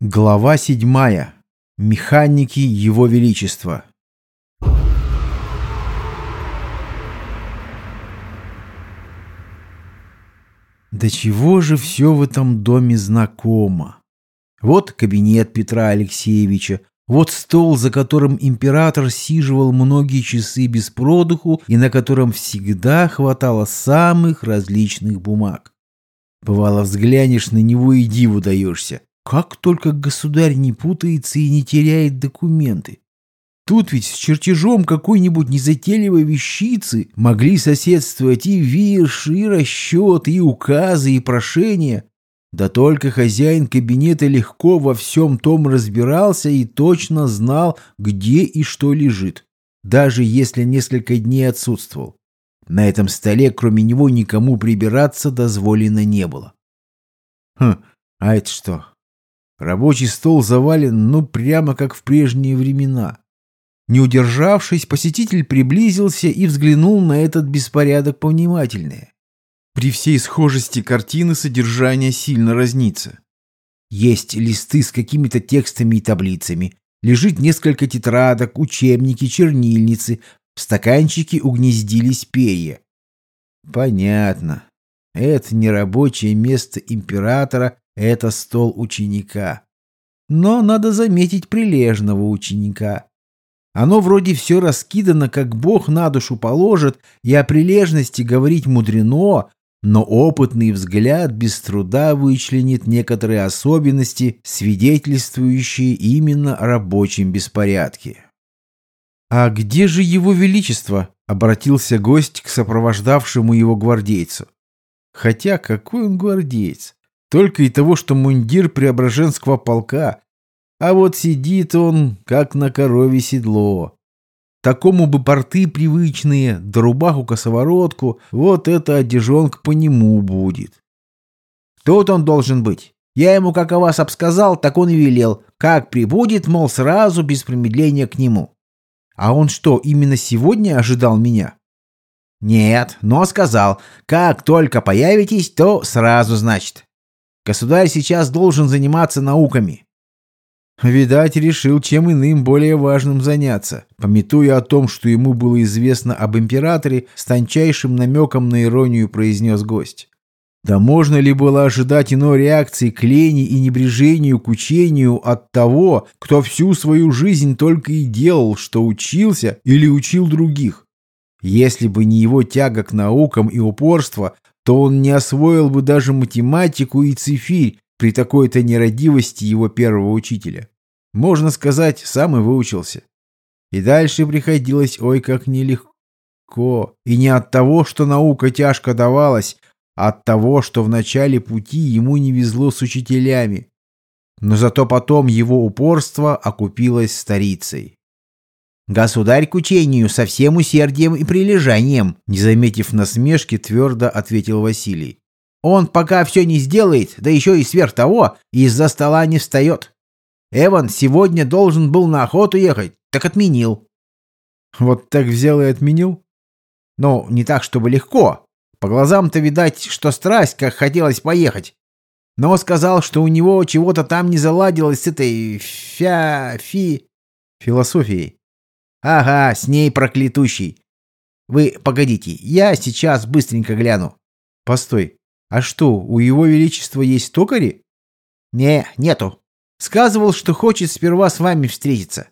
Глава седьмая. Механики Его Величества. Да чего же все в этом доме знакомо? Вот кабинет Петра Алексеевича, вот стол, за которым император сиживал многие часы без продуху и на котором всегда хватало самых различных бумаг. Бывало, взглянешь на него и диву даешься. Как только государь не путается и не теряет документы. Тут ведь с чертежом какой-нибудь незатейливой вещицы могли соседствовать и вирши, и расчеты, и указы, и прошения. Да только хозяин кабинета легко во всем том разбирался и точно знал, где и что лежит, даже если несколько дней отсутствовал. На этом столе, кроме него, никому прибираться дозволено не было. Хм, а это что? Рабочий стол завален, ну, прямо как в прежние времена. Не удержавшись, посетитель приблизился и взглянул на этот беспорядок повнимательнее. При всей схожести картины содержание сильно разнится. Есть листы с какими-то текстами и таблицами, лежит несколько тетрадок, учебники, чернильницы, в стаканчике угнездились перья. Понятно. Это не рабочее место императора, это стол ученика. Но надо заметить прилежного ученика. Оно вроде все раскидано, как Бог на душу положит, и о прилежности говорить мудрено, но опытный взгляд без труда вычленит некоторые особенности, свидетельствующие именно о рабочем беспорядке. «А где же его величество?» — обратился гость к сопровождавшему его гвардейцу. Хотя какой он гвардеец? Только и того, что мундир Преображенского полка. А вот сидит он, как на корове седло. Такому бы порты привычные, да рубаху-косоворотку, вот эта одежонка по нему будет. Тут он должен быть. Я ему, как о вас обсказал, так он и велел. Как прибудет, мол, сразу, без промедления к нему. А он что, именно сегодня ожидал меня? Нет, но сказал, как только появитесь, то сразу, значит. Государь сейчас должен заниматься науками. Видать, решил чем иным более важным заняться, пометуя о том, что ему было известно об императоре, с тончайшим намеком на иронию произнес гость. Да можно ли было ожидать иной реакции к лени и небрежению к учению от того, кто всю свою жизнь только и делал, что учился или учил других? Если бы не его тяга к наукам и упорство, то он не освоил бы даже математику и цифирь при такой-то нерадивости его первого учителя. Можно сказать, сам и выучился. И дальше приходилось ой как нелегко. И не от того, что наука тяжко давалась, а от того, что в начале пути ему не везло с учителями. Но зато потом его упорство окупилось старицей. «Государь к учению со всем усердием и прилежанием», не заметив насмешки, твердо ответил Василий. «Он пока все не сделает, да еще и сверх того, из-за стола не встает. Эван сегодня должен был на охоту ехать, так отменил». «Вот так взял и отменил?» «Ну, не так, чтобы легко. По глазам-то видать, что страсть, как хотелось поехать. Но сказал, что у него чего-то там не заладилось с этой фя... фи... философией. Ага, с ней проклятущий. Вы погодите, я сейчас быстренько гляну. Постой, а что, у его величества есть токари? Не, нету. Сказывал, что хочет сперва с вами встретиться.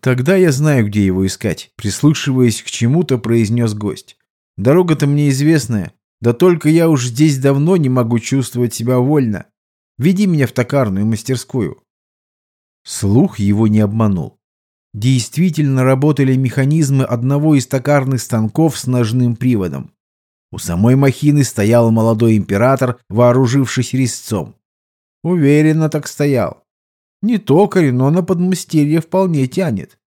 Тогда я знаю, где его искать, прислушиваясь к чему-то, произнес гость. Дорога-то мне известная, да только я уж здесь давно не могу чувствовать себя вольно. Веди меня в токарную мастерскую. Слух его не обманул. Действительно работали механизмы одного из токарных станков с ножным приводом. У самой махины стоял молодой император, вооружившись резцом. Уверенно так стоял. Не токарь, но на подмастерье вполне тянет.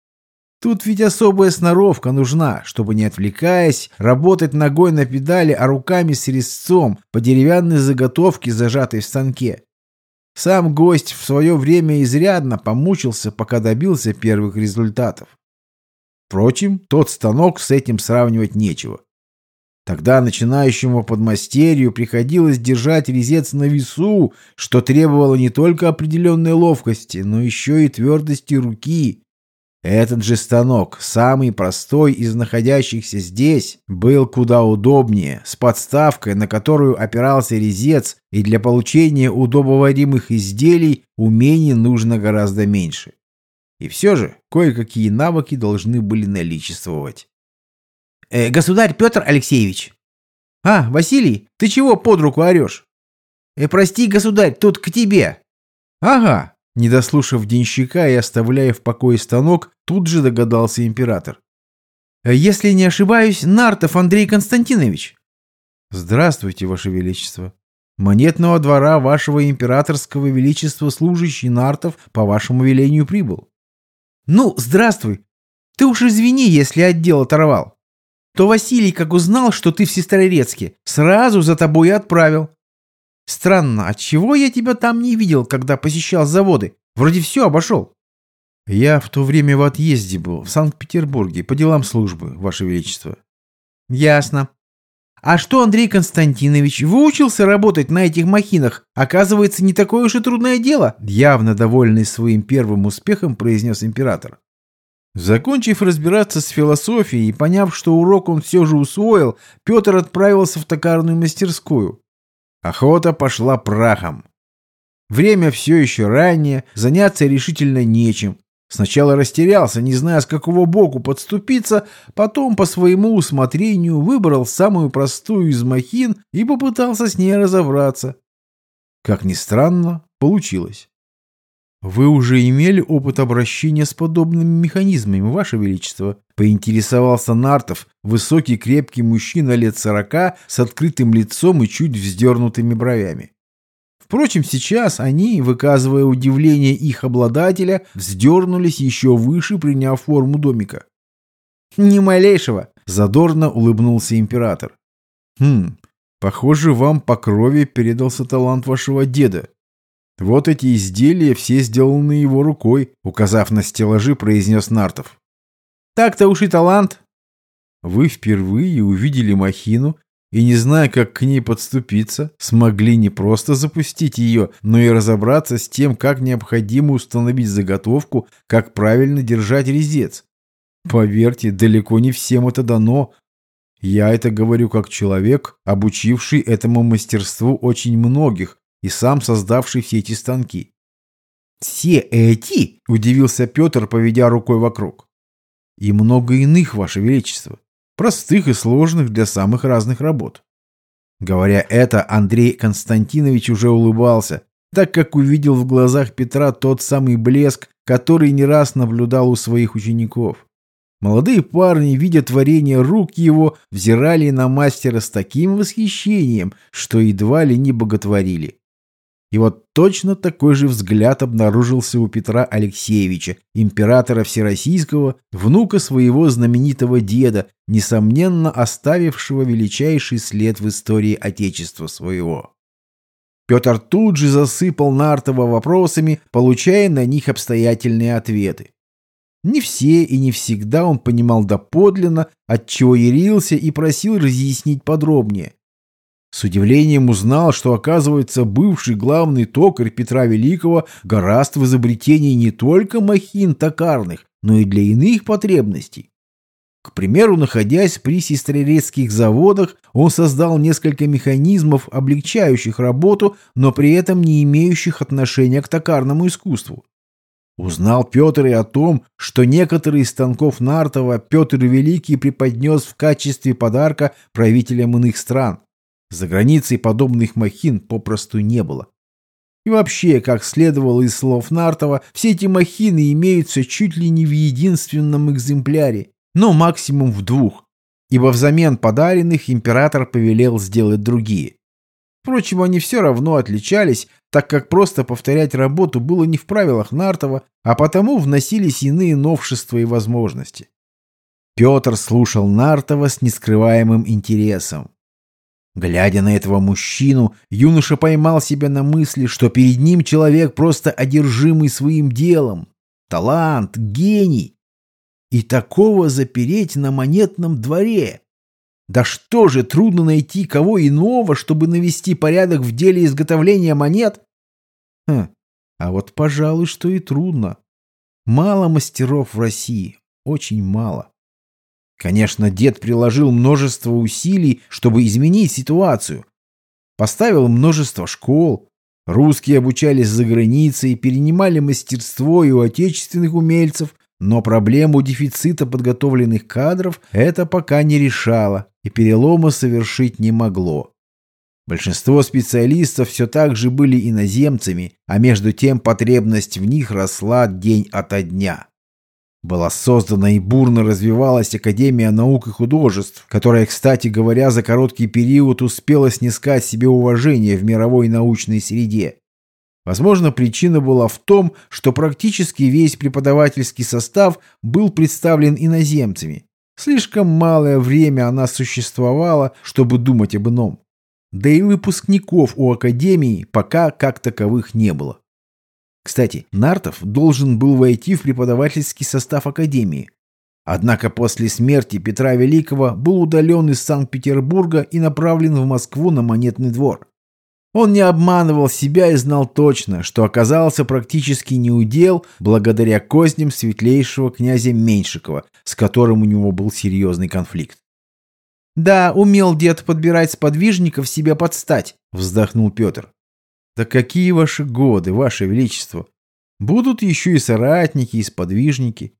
Тут ведь особая сноровка нужна, чтобы, не отвлекаясь, работать ногой на педали, а руками с резцом по деревянной заготовке, зажатой в станке. Сам гость в свое время изрядно помучился, пока добился первых результатов. Впрочем, тот станок с этим сравнивать нечего. Тогда начинающему подмастерью приходилось держать резец на весу, что требовало не только определенной ловкости, но еще и твердости руки. Этот же станок, самый простой из находящихся здесь, был куда удобнее, с подставкой, на которую опирался резец, и для получения удобоваримых изделий умений нужно гораздо меньше. И все же кое-какие навыки должны были наличествовать. «Э, «Государь Петр Алексеевич!» «А, Василий, ты чего под руку орешь?» «Э, прости, государь, тут к тебе!» «Ага, не дослушав денщика и оставляя в покое станок, тут же догадался император. «Э, «Если не ошибаюсь, Нартов Андрей Константинович». «Здравствуйте, Ваше Величество. Монетного двора Вашего Императорского Величества служащий Нартов по Вашему велению прибыл». «Ну, здравствуй. Ты уж извини, если отдел оторвал. То Василий, как узнал, что ты в Сестрорецке, сразу за тобой и отправил. Странно, отчего я тебя там не видел, когда посещал заводы? Вроде все обошел. Я в то время в отъезде был, в Санкт-Петербурге, по делам службы, Ваше Величество. Ясно. А что Андрей Константинович выучился работать на этих махинах? Оказывается, не такое уж и трудное дело, явно довольный своим первым успехом, произнес император. Закончив разбираться с философией и поняв, что урок он все же усвоил, Петр отправился в токарную мастерскую. Охота пошла прахом. Время все еще раннее, заняться решительно нечем. Сначала растерялся, не зная, с какого боку подступиться, потом по своему усмотрению выбрал самую простую из махин и попытался с ней разобраться. Как ни странно, получилось. «Вы уже имели опыт обращения с подобными механизмами, Ваше Величество?» — поинтересовался Нартов, высокий крепкий мужчина лет сорока с открытым лицом и чуть вздернутыми бровями. Впрочем, сейчас они, выказывая удивление их обладателя, вздернулись еще выше, приняв форму домика. «Ни малейшего!» — задорно улыбнулся император. «Хм, похоже, вам по крови передался талант вашего деда», вот эти изделия все сделаны его рукой, указав на стеллажи, произнес Нартов. Так-то уж и талант. Вы впервые увидели махину и, не зная, как к ней подступиться, смогли не просто запустить ее, но и разобраться с тем, как необходимо установить заготовку, как правильно держать резец. Поверьте, далеко не всем это дано. Я это говорю как человек, обучивший этому мастерству очень многих, и сам создавший все эти станки. «Все эти?» – удивился Петр, поведя рукой вокруг. «И много иных, Ваше Величество, простых и сложных для самых разных работ». Говоря это, Андрей Константинович уже улыбался, так как увидел в глазах Петра тот самый блеск, который не раз наблюдал у своих учеников. Молодые парни, видя творение рук его, взирали на мастера с таким восхищением, что едва ли не боготворили. И вот точно такой же взгляд обнаружился у Петра Алексеевича, императора Всероссийского, внука своего знаменитого деда, несомненно оставившего величайший след в истории Отечества своего. Петр тут же засыпал Нартова вопросами, получая на них обстоятельные ответы. Не все и не всегда он понимал доподлинно, отчего ярился и просил разъяснить подробнее. С удивлением узнал, что, оказывается, бывший главный токарь Петра Великого гораст в изобретении не только махин токарных, но и для иных потребностей. К примеру, находясь при сестрорецких заводах, он создал несколько механизмов, облегчающих работу, но при этом не имеющих отношения к токарному искусству. Узнал Петр и о том, что некоторые из станков Нартова Петр Великий преподнес в качестве подарка правителям иных стран. За границей подобных махин попросту не было. И вообще, как следовало из слов Нартова, все эти махины имеются чуть ли не в единственном экземпляре, но максимум в двух, ибо взамен подаренных император повелел сделать другие. Впрочем, они все равно отличались, так как просто повторять работу было не в правилах Нартова, а потому вносились иные новшества и возможности. Петр слушал Нартова с нескрываемым интересом. Глядя на этого мужчину, юноша поймал себя на мысли, что перед ним человек просто одержимый своим делом. Талант, гений. И такого запереть на монетном дворе. Да что же, трудно найти кого иного, чтобы навести порядок в деле изготовления монет? Хм, а вот, пожалуй, что и трудно. Мало мастеров в России, очень мало. Конечно, дед приложил множество усилий, чтобы изменить ситуацию. Поставил множество школ. Русские обучались за границей, перенимали мастерство и у отечественных умельцев, но проблему дефицита подготовленных кадров это пока не решало и перелома совершить не могло. Большинство специалистов все так же были иноземцами, а между тем потребность в них росла день ото дня. Была создана и бурно развивалась Академия наук и художеств, которая, кстати говоря, за короткий период успела снискать себе уважение в мировой научной среде. Возможно, причина была в том, что практически весь преподавательский состав был представлен иноземцами. Слишком малое время она существовала, чтобы думать об ином. Да и выпускников у Академии пока как таковых не было. Кстати, Нартов должен был войти в преподавательский состав Академии. Однако после смерти Петра Великого был удален из Санкт-Петербурга и направлен в Москву на монетный двор. Он не обманывал себя и знал точно, что оказался практически неудел благодаря козням светлейшего князя Меньшикова, с которым у него был серьезный конфликт. «Да, умел дед подбирать сподвижников себе под стать», — вздохнул Петр. «Да какие ваши годы, ваше величество! Будут еще и соратники, и сподвижники.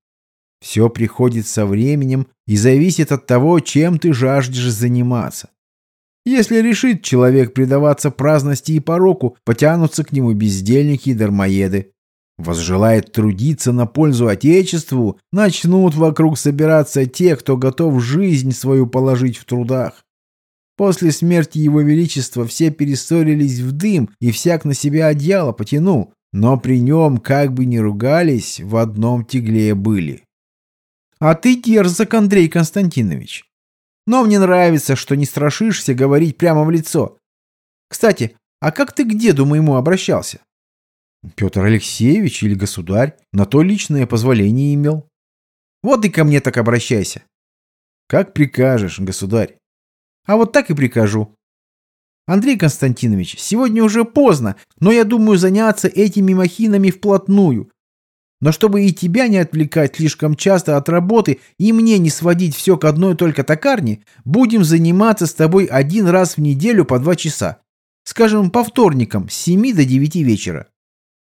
Все приходит со временем и зависит от того, чем ты жаждешь заниматься. Если решит человек предаваться праздности и пороку, потянутся к нему бездельники и дармоеды. Возжелает трудиться на пользу Отечеству, начнут вокруг собираться те, кто готов жизнь свою положить в трудах. После смерти Его Величества все перессорились в дым, и всяк на себя одеяло потянул, но при нем, как бы ни ругались, в одном тегле были. А ты дерзок, Андрей Константинович. Но мне нравится, что не страшишься говорить прямо в лицо. Кстати, а как ты к деду моему обращался? Петр Алексеевич или государь на то личное позволение имел. Вот и ко мне так обращайся. Как прикажешь, государь. А вот так и прикажу. Андрей Константинович, сегодня уже поздно, но я думаю заняться этими махинами вплотную. Но чтобы и тебя не отвлекать слишком часто от работы и мне не сводить все к одной только токарне, будем заниматься с тобой один раз в неделю по два часа. Скажем, по вторникам с 7 до 9 вечера.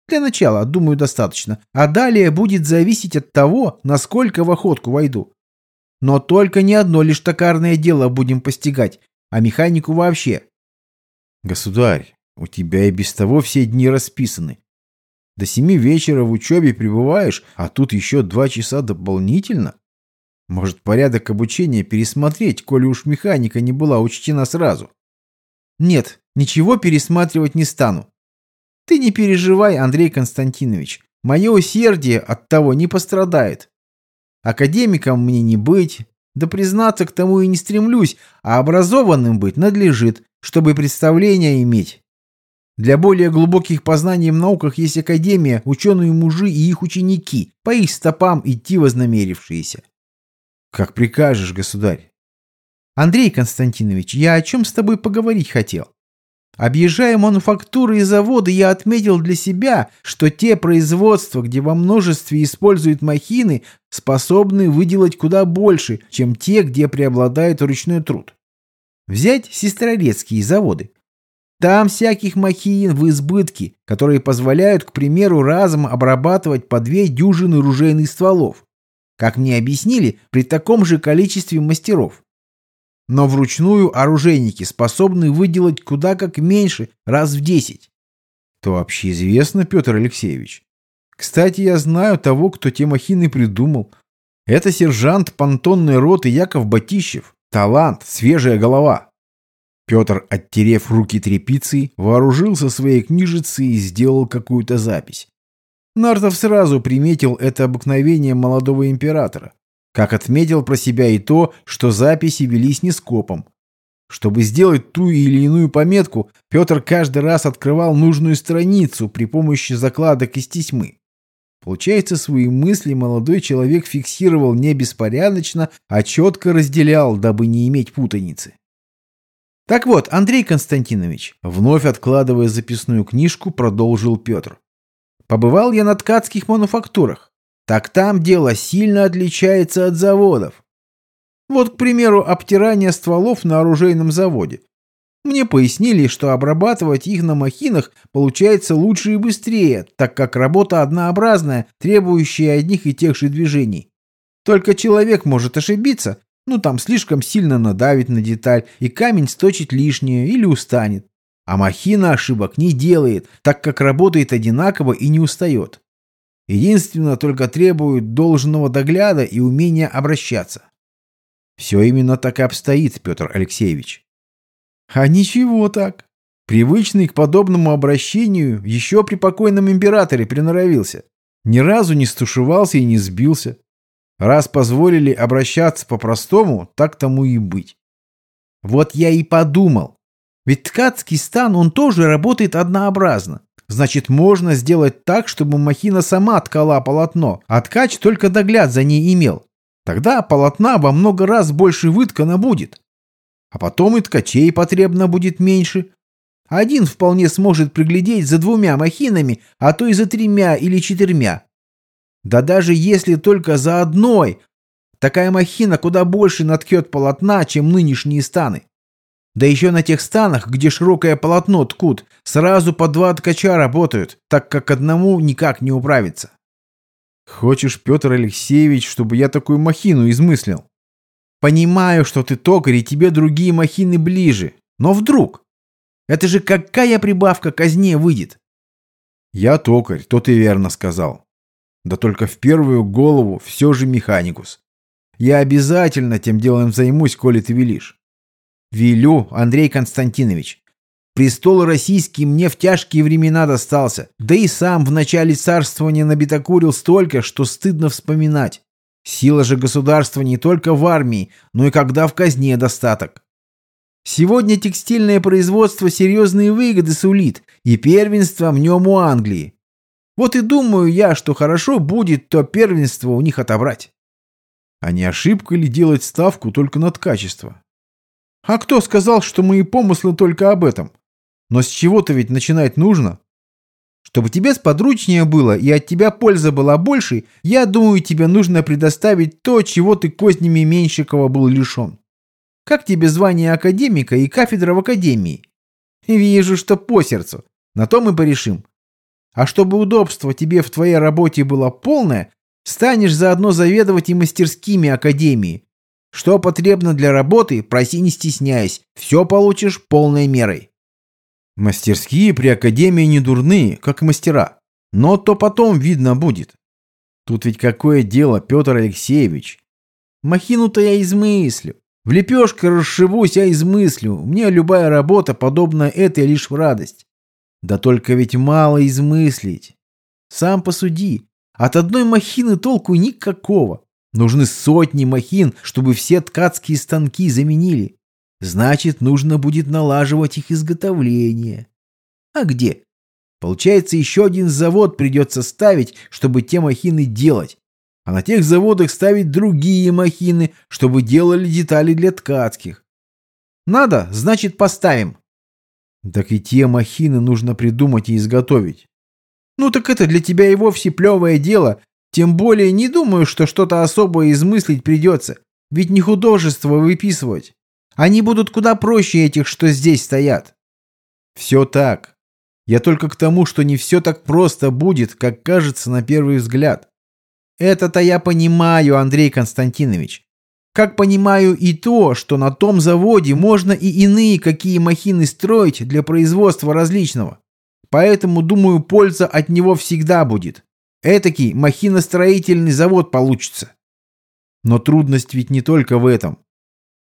Для начала, думаю, достаточно. А далее будет зависеть от того, насколько в охотку войду. Но только не одно лишь токарное дело будем постигать, а механику вообще. Государь, у тебя и без того все дни расписаны. До семи вечера в учебе пребываешь, а тут еще два часа дополнительно. Может, порядок обучения пересмотреть, коли уж механика не была учтена сразу? Нет, ничего пересматривать не стану. Ты не переживай, Андрей Константинович. Мое усердие от того не пострадает. Академиком мне не быть, да признаться к тому и не стремлюсь, а образованным быть надлежит, чтобы представление иметь. Для более глубоких познаний в науках есть академия, ученые-мужи и их ученики, по их стопам идти вознамерившиеся. Как прикажешь, государь. Андрей Константинович, я о чем с тобой поговорить хотел? Объезжая мануфактуры и заводы, я отметил для себя, что те производства, где во множестве используют махины, способны выделать куда больше, чем те, где преобладает ручной труд. Взять сестрорецкие заводы. Там всяких махин в избытке, которые позволяют, к примеру, разом обрабатывать по две дюжины ружейных стволов. Как мне объяснили, при таком же количестве мастеров. Но вручную оружейники способны выделать куда как меньше, раз в десять. То вообще известно, Петр Алексеевич. Кстати, я знаю того, кто те махины придумал. Это сержант понтонной роты Яков Батищев. Талант, свежая голова. Петр, оттерев руки тряпицей, вооружился своей книжицей и сделал какую-то запись. Нартов сразу приметил это обыкновение молодого императора. Как отметил про себя и то, что записи велись не скопом. Чтобы сделать ту или иную пометку, Петр каждый раз открывал нужную страницу при помощи закладок из тесьмы. Получается, свои мысли молодой человек фиксировал не беспорядочно, а четко разделял, дабы не иметь путаницы. Так вот, Андрей Константинович, вновь откладывая записную книжку, продолжил Петр. Побывал я на ткацких мануфактурах. Так там дело сильно отличается от заводов. Вот, к примеру, обтирание стволов на оружейном заводе. Мне пояснили, что обрабатывать их на махинах получается лучше и быстрее, так как работа однообразная, требующая одних и тех же движений. Только человек может ошибиться, ну там слишком сильно надавить на деталь, и камень сточит лишнее или устанет. А махина ошибок не делает, так как работает одинаково и не устает. Единственно только требует должного догляда и умения обращаться. Все именно так и обстоит, Петр Алексеевич. А ничего так. Привычный к подобному обращению еще при покойном императоре приноровился. Ни разу не стушевался и не сбился. Раз позволили обращаться по-простому, так тому и быть. Вот я и подумал. Ведь ткацкий стан, он тоже работает однообразно. Значит, можно сделать так, чтобы махина сама ткала полотно, а ткач только догляд за ней имел. Тогда полотна во много раз больше выткано будет. А потом и ткачей потребно будет меньше. Один вполне сможет приглядеть за двумя махинами, а то и за тремя или четырьмя. Да даже если только за одной, такая махина куда больше наткет полотна, чем нынешние станы. Да еще на тех станах, где широкое полотно ткут, сразу по два ткача работают, так как одному никак не управиться. Хочешь, Петр Алексеевич, чтобы я такую махину измыслил? Понимаю, что ты токарь, и тебе другие махины ближе. Но вдруг? Это же какая прибавка казне выйдет? Я токарь, то ты верно сказал. Да только в первую голову все же механикус. Я обязательно тем делом займусь, коли ты велишь. Велю, Андрей Константинович. Престол российский мне в тяжкие времена достался, да и сам в начале царствования набитокурил столько, что стыдно вспоминать. Сила же государства не только в армии, но и когда в казне достаток. Сегодня текстильное производство серьезные выгоды сулит, и первенство в нем у Англии. Вот и думаю я, что хорошо будет то первенство у них отобрать. А не ошибка ли делать ставку только над качество? А кто сказал, что мои помыслы только об этом? Но с чего-то ведь начинать нужно. Чтобы тебе сподручнее было и от тебя польза была больше, я думаю, тебе нужно предоставить то, чего ты кознями Меньшикова был лишен. Как тебе звание академика и кафедра в академии? Вижу, что по сердцу. На то мы порешим. А чтобы удобство тебе в твоей работе было полное, станешь заодно заведовать и мастерскими академии. Что потребно для работы, проси не стесняясь, все получишь полной мерой. Мастерские при академии не дурные, как мастера. Но то потом видно будет. Тут ведь какое дело, Петр Алексеевич. Махину-то я измыслю. В лепешке расшибусь, я измыслю. Мне любая работа, подобная этой, лишь в радость. Да только ведь мало измыслить. Сам посуди. От одной махины толку никакого. Нужны сотни махин, чтобы все ткацкие станки заменили. Значит, нужно будет налаживать их изготовление. А где? Получается, еще один завод придется ставить, чтобы те махины делать. А на тех заводах ставить другие махины, чтобы делали детали для ткацких. Надо, значит, поставим. Так и те махины нужно придумать и изготовить. Ну так это для тебя и вовсе плевое дело. Тем более не думаю, что что-то особое измыслить придется. Ведь не художество выписывать. Они будут куда проще этих, что здесь стоят. Все так. Я только к тому, что не все так просто будет, как кажется на первый взгляд. Это-то я понимаю, Андрей Константинович. Как понимаю и то, что на том заводе можно и иные какие махины строить для производства различного. Поэтому, думаю, польза от него всегда будет. Этакий махиностроительный завод получится. Но трудность ведь не только в этом.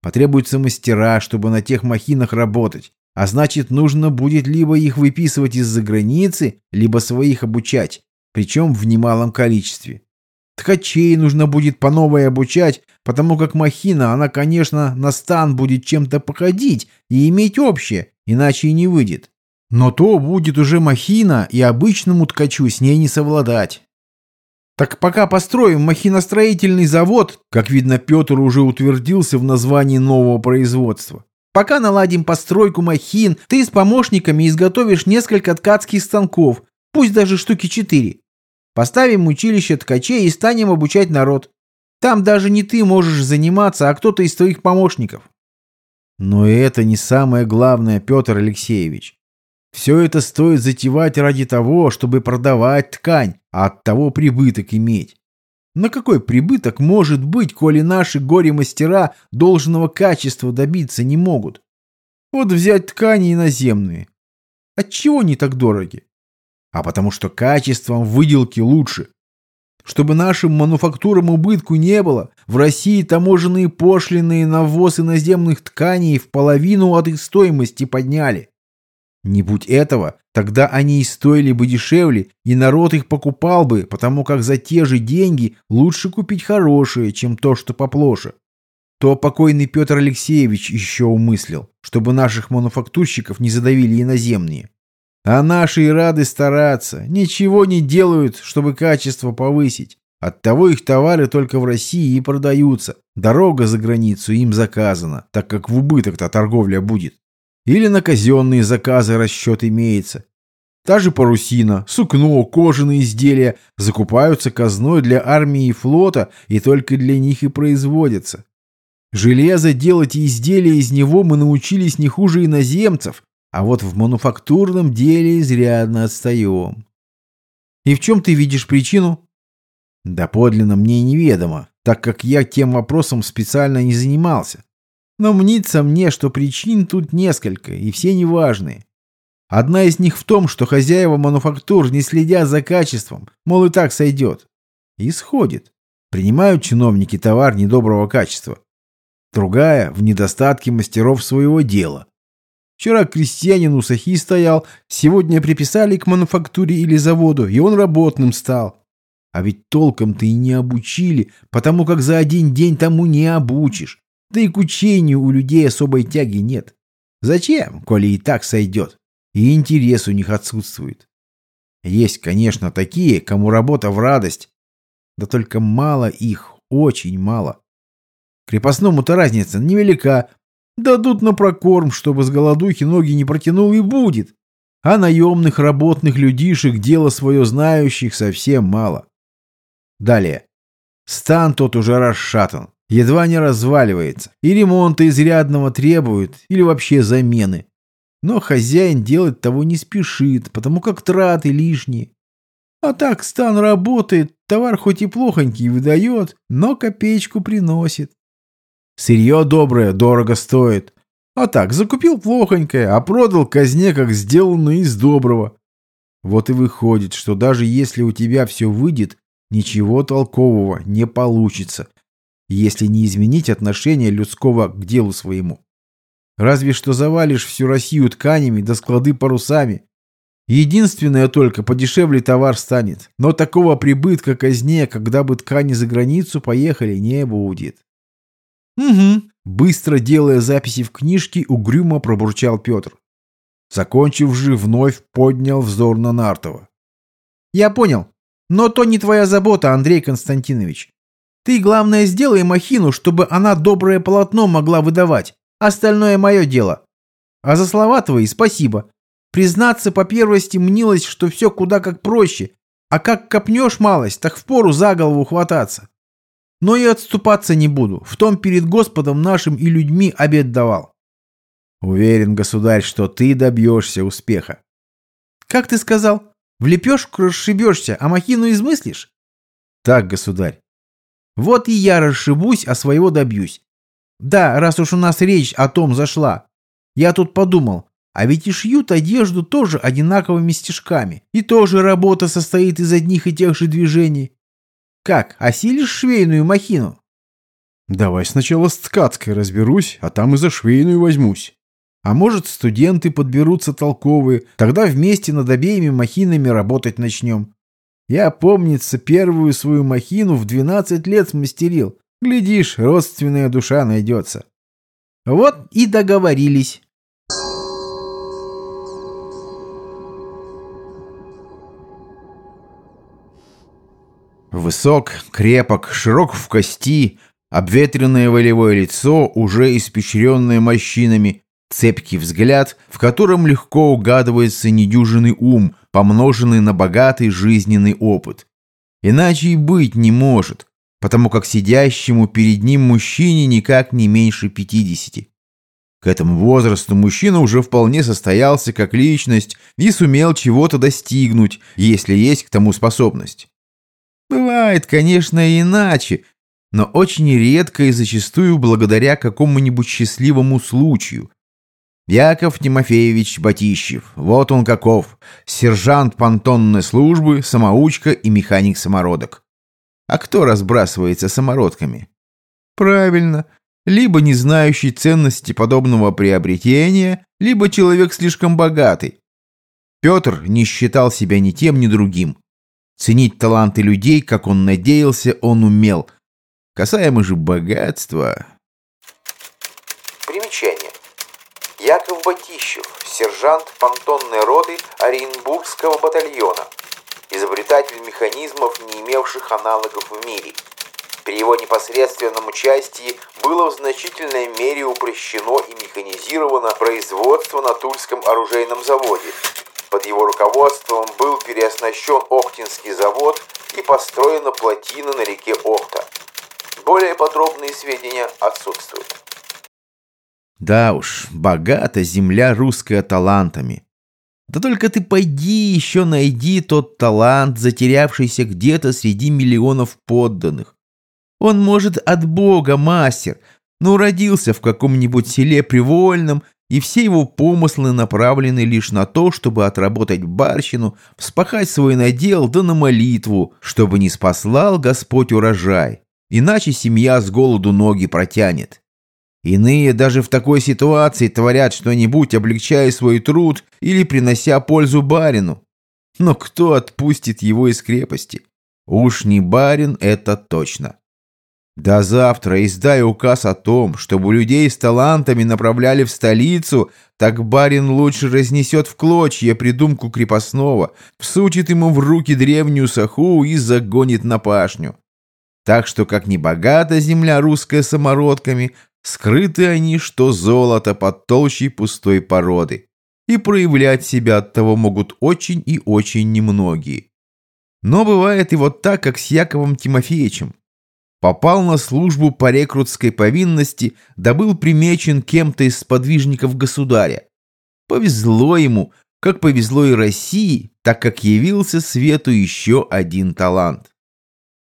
Потребуются мастера, чтобы на тех махинах работать. А значит, нужно будет либо их выписывать из-за границы, либо своих обучать, причем в немалом количестве. Ткачей нужно будет по новой обучать, потому как махина, она, конечно, на стан будет чем-то походить и иметь общее, иначе и не выйдет. Но то будет уже махина, и обычному ткачу с ней не совладать. Так пока построим махиностроительный завод, как видно, Петр уже утвердился в названии нового производства. Пока наладим постройку махин, ты с помощниками изготовишь несколько ткацких станков, пусть даже штуки четыре. Поставим училище ткачей и станем обучать народ. Там даже не ты можешь заниматься, а кто-то из твоих помощников. Но это не самое главное, Петр Алексеевич. Все это стоит затевать ради того, чтобы продавать ткань, а от того прибыток иметь. На какой прибыток может быть, коли наши горе-мастера должного качества добиться не могут? Вот взять ткани иноземные. Отчего не так дороги? А потому что качеством выделки лучше. Чтобы нашим мануфактурам убытку не было, в России таможенные пошлины на ввоз иноземных тканей в половину от их стоимости подняли. Не будь этого, тогда они и стоили бы дешевле, и народ их покупал бы, потому как за те же деньги лучше купить хорошее, чем то, что поплоше. То покойный Петр Алексеевич еще умыслил, чтобы наших мануфактурщиков не задавили иноземные. А наши и рады стараться, ничего не делают, чтобы качество повысить. Оттого их товары только в России и продаются. Дорога за границу им заказана, так как в убыток-то торговля будет. Или на казенные заказы расчет имеется. Та же парусина, сукно, кожаные изделия закупаются казной для армии и флота и только для них и производятся. Железо делать и изделия из него мы научились не хуже иноземцев, а вот в мануфактурном деле изрядно отстаем. И в чем ты видишь причину? Да подлинно мне неведомо, так как я тем вопросом специально не занимался. Но мнится мне, что причин тут несколько, и все неважные. Одна из них в том, что хозяева мануфактур не следят за качеством, мол, и так сойдет. И сходит. Принимают чиновники товар недоброго качества. Другая – в недостатке мастеров своего дела. Вчера крестьянин у сахи стоял, сегодня приписали к мануфактуре или заводу, и он работным стал. А ведь толком-то и не обучили, потому как за один день тому не обучишь. Да и к учению у людей особой тяги нет. Зачем, коли и так сойдет? И интерес у них отсутствует. Есть, конечно, такие, кому работа в радость. Да только мало их, очень мало. Крепостному-то разница невелика. Дадут на прокорм, чтобы с голодухи ноги не протянул и будет. А наемных работных людишек, дело свое знающих, совсем мало. Далее. Стан тот уже расшатан едва не разваливается, и ремонта изрядного требует, или вообще замены. Но хозяин делать того не спешит, потому как траты лишние. А так стан работает, товар хоть и плохонький выдает, но копеечку приносит. Сырье доброе, дорого стоит. А так, закупил плохонькое, а продал казне, как сделано из доброго. Вот и выходит, что даже если у тебя все выйдет, ничего толкового не получится – если не изменить отношение людского к делу своему. Разве что завалишь всю Россию тканями да склады парусами. Единственное только, подешевле товар станет. Но такого прибытка казне, когда бы ткани за границу поехали, не будет. Угу. Быстро делая записи в книжке, угрюмо пробурчал Петр. Закончив же, вновь поднял взор на Нартова. «Я понял. Но то не твоя забота, Андрей Константинович. Ты, главное, сделай махину, чтобы она доброе полотно могла выдавать. Остальное мое дело. А за слова твои спасибо. Признаться, по первости мнилось, что все куда как проще. А как копнешь малость, так впору за голову хвататься. Но и отступаться не буду. В том перед Господом нашим и людьми обед давал. Уверен, государь, что ты добьешься успеха. Как ты сказал? В лепешку расшибешься, а махину измыслишь? Так, государь. Вот и я расшибусь, а своего добьюсь. Да, раз уж у нас речь о том зашла. Я тут подумал, а ведь и шьют одежду тоже одинаковыми стежками. И тоже работа состоит из одних и тех же движений. Как, осилишь швейную махину? Давай сначала с ткацкой разберусь, а там и за швейную возьмусь. А может, студенты подберутся толковые, тогда вместе над обеими махинами работать начнем. Я, помнится, первую свою махину в 12 лет смастерил. Глядишь, родственная душа найдется. Вот и договорились. Высок, крепок, широк в кости, обветренное волевое лицо, уже испещренное морщинами, цепкий взгляд, в котором легко угадывается недюжинный ум, помноженный на богатый жизненный опыт. Иначе и быть не может, потому как сидящему перед ним мужчине никак не меньше пятидесяти. К этому возрасту мужчина уже вполне состоялся как личность и сумел чего-то достигнуть, если есть к тому способность. Бывает, конечно, иначе, но очень редко и зачастую благодаря какому-нибудь счастливому случаю. Яков Тимофеевич Батищев, вот он каков, сержант понтонной службы, самоучка и механик-самородок. А кто разбрасывается самородками? Правильно, либо не знающий ценности подобного приобретения, либо человек слишком богатый. Петр не считал себя ни тем, ни другим. Ценить таланты людей, как он надеялся, он умел. Касаемо же богатства... Примечание. Яков Батищев, сержант понтонной роты Оренбургского батальона. Изобретатель механизмов, не имевших аналогов в мире. При его непосредственном участии было в значительной мере упрощено и механизировано производство на Тульском оружейном заводе. Под его руководством был переоснащен Охтинский завод и построена плотина на реке Охта. Более подробные сведения отсутствуют. Да уж, богата земля русская талантами. Да только ты пойди еще найди тот талант, затерявшийся где-то среди миллионов подданных. Он, может, от Бога мастер, но родился в каком-нибудь селе привольном, и все его помыслы направлены лишь на то, чтобы отработать барщину, вспахать свой надел, да на молитву, чтобы не спаслал Господь урожай, иначе семья с голоду ноги протянет. Иные даже в такой ситуации творят что-нибудь, облегчая свой труд или принося пользу барину. Но кто отпустит его из крепости? Уж не барин, это точно. До завтра издай указ о том, чтобы людей с талантами направляли в столицу, так барин лучше разнесет в клочья придумку крепостного, всучит ему в руки древнюю саху и загонит на пашню. Так что, как не богата земля русская самородками, скрыты они, что золото под толщей пустой породы, и проявлять себя от того могут очень и очень немногие. Но бывает и вот так, как с Яковом Тимофеевичем попал на службу по рекрутской повинности, да был примечен кем-то из сподвижников государя. Повезло ему, как повезло и России, так как явился свету еще один талант.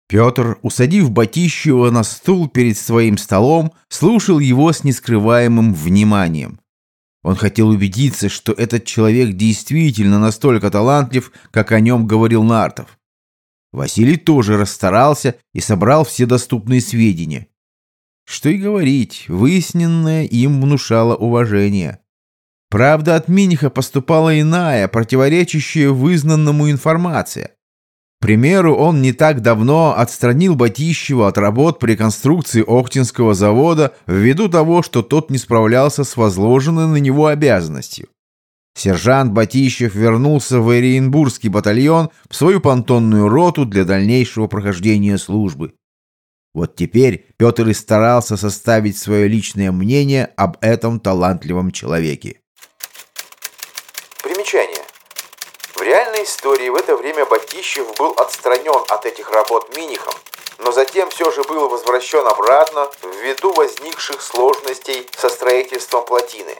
Петр, усадив Батищева на стул перед своим столом, слушал его с нескрываемым вниманием. Он хотел убедиться, что этот человек действительно настолько талантлив, как о нем говорил Нартов. Василий тоже расстарался и собрал все доступные сведения. Что и говорить, выясненное им внушало уважение. Правда, от Миниха поступала иная, противоречащая вызнанному информация. К примеру, он не так давно отстранил Батищева от работ по реконструкции Охтинского завода ввиду того, что тот не справлялся с возложенной на него обязанностью. Сержант Батищев вернулся в Ориенбургский батальон в свою понтонную роту для дальнейшего прохождения службы. Вот теперь Петр и старался составить свое личное мнение об этом талантливом человеке. Примечание. В реальной истории в это время Батищев был отстранен от этих работ Минихом, но затем все же был возвращен обратно ввиду возникших сложностей со строительством плотины.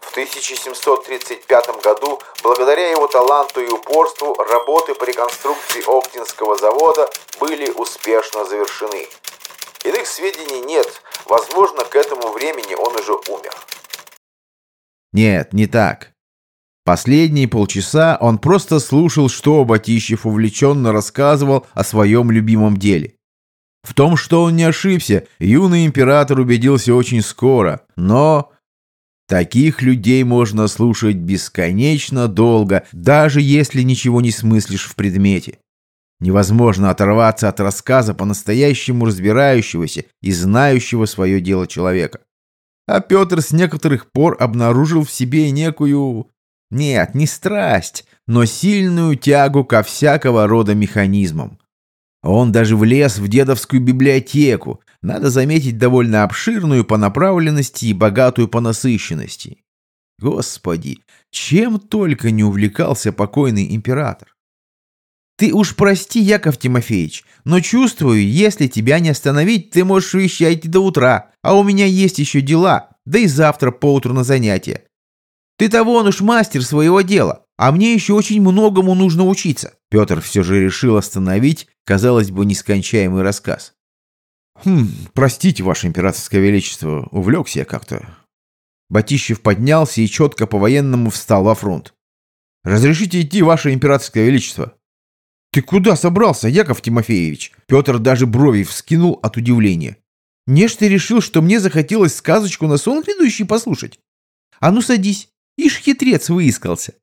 В 1735 году, благодаря его таланту и упорству, работы по реконструкции Оптинского завода были успешно завершены. Иных сведений нет, возможно, к этому времени он уже умер. Нет, не так. Последние полчаса он просто слушал, что Батищев увлеченно рассказывал о своем любимом деле. В том, что он не ошибся, юный император убедился очень скоро, но Таких людей можно слушать бесконечно долго, даже если ничего не смыслишь в предмете. Невозможно оторваться от рассказа по-настоящему разбирающегося и знающего свое дело человека. А Петр с некоторых пор обнаружил в себе некую... Нет, не страсть, но сильную тягу ко всякого рода механизмам. Он даже влез в дедовскую библиотеку, надо заметить, довольно обширную по направленности и богатую по насыщенности. Господи, чем только не увлекался покойный император. Ты уж прости, Яков Тимофеевич, но чувствую, если тебя не остановить, ты можешь вещать до утра, а у меня есть еще дела, да и завтра поутру на занятия. Ты-то вон уж мастер своего дела, а мне еще очень многому нужно учиться. Петр все же решил остановить, казалось бы, нескончаемый рассказ. «Хм, простите, ваше императорское величество, увлекся я как-то». Батищев поднялся и четко по-военному встал во фронт. «Разрешите идти, ваше императорское величество?» «Ты куда собрался, Яков Тимофеевич?» Петр даже брови вскинул от удивления. «Не ж ты решил, что мне захотелось сказочку на сон грядущий послушать? А ну садись, ишь хитрец выискался.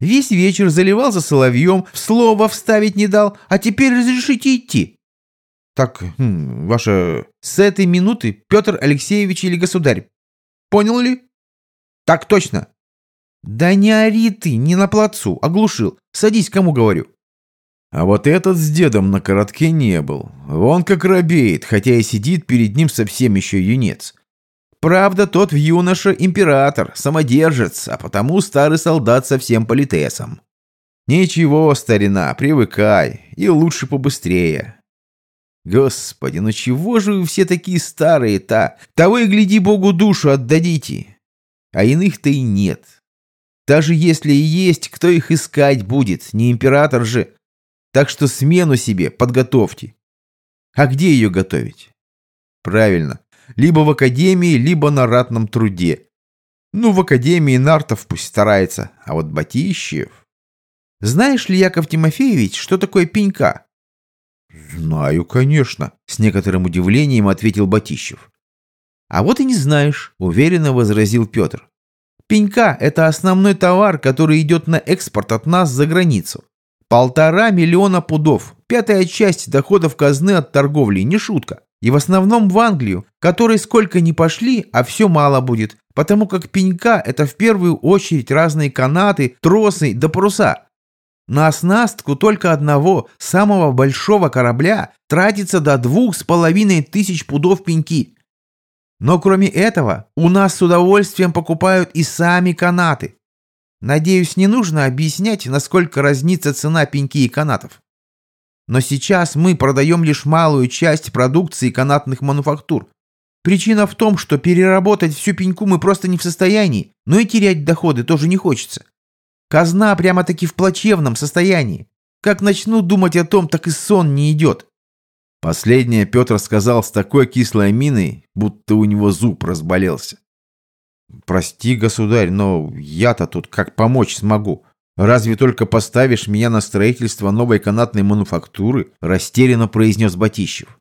Весь вечер заливался соловьем, слово вставить не дал, а теперь разрешите идти». «Так, хм, ваше...» «С этой минуты Петр Алексеевич или государь. Понял ли?» «Так точно». «Да не ори ты, не на плацу, оглушил. Садись, кому говорю». А вот этот с дедом на коротке не был. Он как робеет, хотя и сидит перед ним совсем еще юнец. Правда, тот в юноша император, самодержец, а потому старый солдат со всем политесом. Ничего, старина, привыкай, и лучше побыстрее. Господи, ну чего же вы все такие старые-то? Того и гляди, Богу душу отдадите. А иных-то и нет. Даже если и есть, кто их искать будет, не император же. Так что смену себе подготовьте. А где ее готовить? Правильно, либо в академии, либо на ратном труде. Ну, в академии Нартов пусть старается, а вот Батищев... Знаешь ли, Яков Тимофеевич, что такое пенька? Знаю, конечно, с некоторым удивлением ответил Батищев. А вот и не знаешь, уверенно возразил Петр. Пенька – это основной товар, который идет на экспорт от нас за границу. Полтора миллиона пудов, пятая часть доходов казны от торговли, не шутка. И в основном в Англию, которой сколько ни пошли, а все мало будет, потому как пенька – это в первую очередь разные канаты, тросы да паруса. На оснастку только одного, самого большого корабля тратится до двух с половиной тысяч пудов пеньки. Но кроме этого, у нас с удовольствием покупают и сами канаты. Надеюсь, не нужно объяснять, насколько разнится цена пеньки и канатов. Но сейчас мы продаем лишь малую часть продукции канатных мануфактур. Причина в том, что переработать всю пеньку мы просто не в состоянии, но и терять доходы тоже не хочется. Казна прямо-таки в плачевном состоянии. Как начну думать о том, так и сон не идет. Последнее Петр сказал с такой кислой миной, будто у него зуб разболелся. «Прости, государь, но я-то тут как помочь смогу? Разве только поставишь меня на строительство новой канатной мануфактуры?» растерянно произнес Батищев.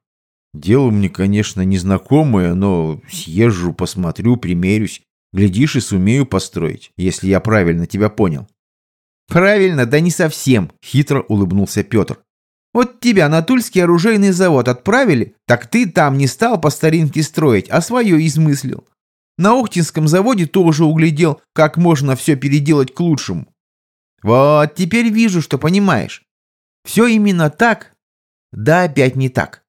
«Дело мне, конечно, незнакомое, но съезжу, посмотрю, примерюсь. Глядишь и сумею построить, если я правильно тебя понял». «Правильно, да не совсем», — хитро улыбнулся Петр. «Вот тебя на Тульский оружейный завод отправили, так ты там не стал по старинке строить, а свое измыслил. На Охтинском заводе тоже углядел, как можно все переделать к лучшему. Вот теперь вижу, что понимаешь. Все именно так, да опять не так.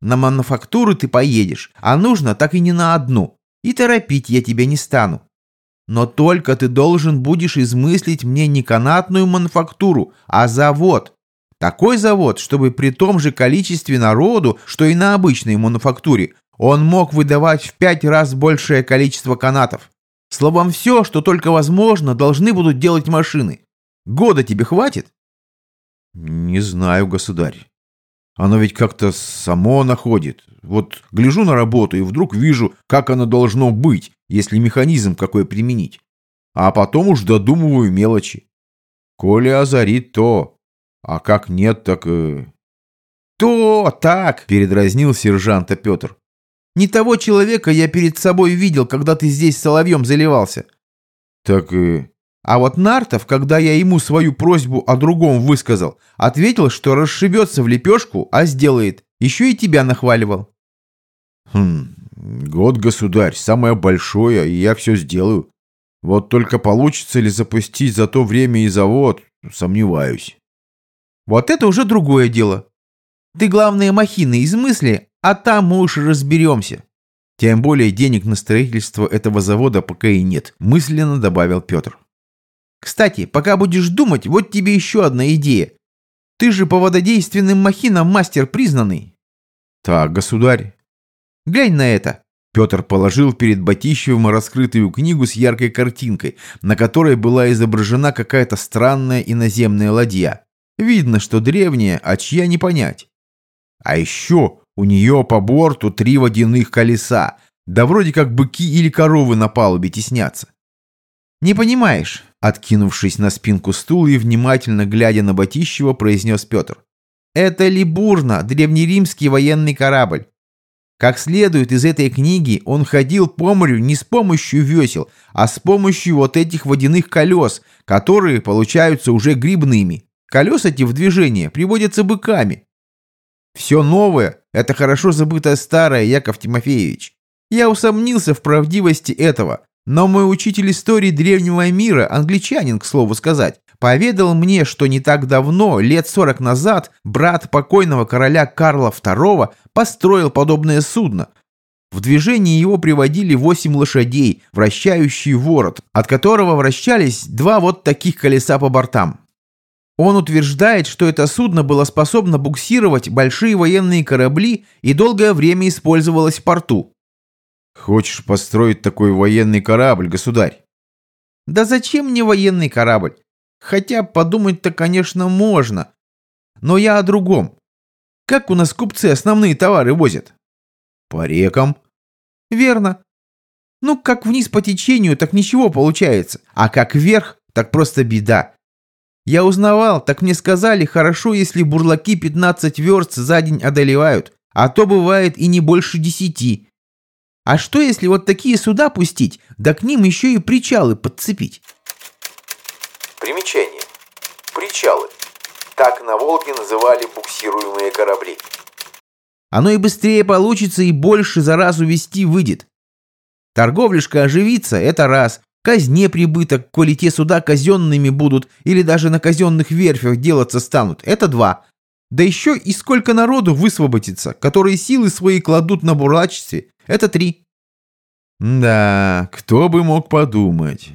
На мануфактуру ты поедешь, а нужно так и не на одну. И торопить я тебя не стану. Но только ты должен будешь измыслить мне не канатную мануфактуру, а завод. Такой завод, чтобы при том же количестве народу, что и на обычной мануфактуре, он мог выдавать в пять раз большее количество канатов. Словом, все, что только возможно, должны будут делать машины. Года тебе хватит? Не знаю, государь. Оно ведь как-то само находит. Вот гляжу на работу и вдруг вижу, как оно должно быть, если механизм какой применить. А потом уж додумываю мелочи. Коли озарит, то. А как нет, так... Э... То так, передразнил сержанта Петр. Не того человека я перед собой видел, когда ты здесь соловьем заливался. Так и... А вот Нартов, когда я ему свою просьбу о другом высказал, ответил, что расшибется в лепешку, а сделает. Еще и тебя нахваливал. Хм, год, государь, самое большое, и я все сделаю. Вот только получится ли запустить за то время и завод, сомневаюсь. Вот это уже другое дело. Ты, главное, махины измысли, а там мы уж разберемся. Тем более денег на строительство этого завода пока и нет, мысленно добавил Петр. Кстати, пока будешь думать, вот тебе еще одна идея. Ты же по вододейственным махинам мастер признанный. Так, государь. Глянь на это. Петр положил перед Батищевым раскрытую книгу с яркой картинкой, на которой была изображена какая-то странная иноземная ладья. Видно, что древняя, а чья не понять. А еще у нее по борту три водяных колеса, да вроде как быки или коровы на палубе теснятся. «Не понимаешь», — откинувшись на спинку стула и внимательно глядя на Батищева, произнес Петр. «Это Либурна, древнеримский военный корабль. Как следует из этой книги, он ходил по морю не с помощью весел, а с помощью вот этих водяных колес, которые получаются уже грибными. Колеса эти в движение приводятся быками. Все новое – это хорошо забытое старое, Яков Тимофеевич. Я усомнился в правдивости этого, но мой учитель истории древнего мира, англичанин, к слову сказать, поведал мне, что не так давно, лет сорок назад, брат покойного короля Карла II построил подобное судно. В движение его приводили восемь лошадей, вращающие ворот, от которого вращались два вот таких колеса по бортам. Он утверждает, что это судно было способно буксировать большие военные корабли и долгое время использовалось в порту. Хочешь построить такой военный корабль, государь? Да зачем мне военный корабль? Хотя подумать-то, конечно, можно. Но я о другом. Как у нас купцы основные товары возят? По рекам. Верно. Ну, как вниз по течению, так ничего получается. А как вверх, так просто беда. Я узнавал, так мне сказали, хорошо, если бурлаки 15 верст за день одолевают, а то бывает и не больше десяти. А что, если вот такие суда пустить, да к ним еще и причалы подцепить? Примечание. Причалы. Так на Волге называли буксируемые корабли. Оно и быстрее получится, и больше за раз увести выйдет. Торговляшка оживится – это раз, Казне прибыток, коли те суда казенными будут или даже на казенных верфях делаться станут. Это два. Да еще и сколько народу высвободится, которые силы свои кладут на бурлачестве. Это три. Да, кто бы мог подумать.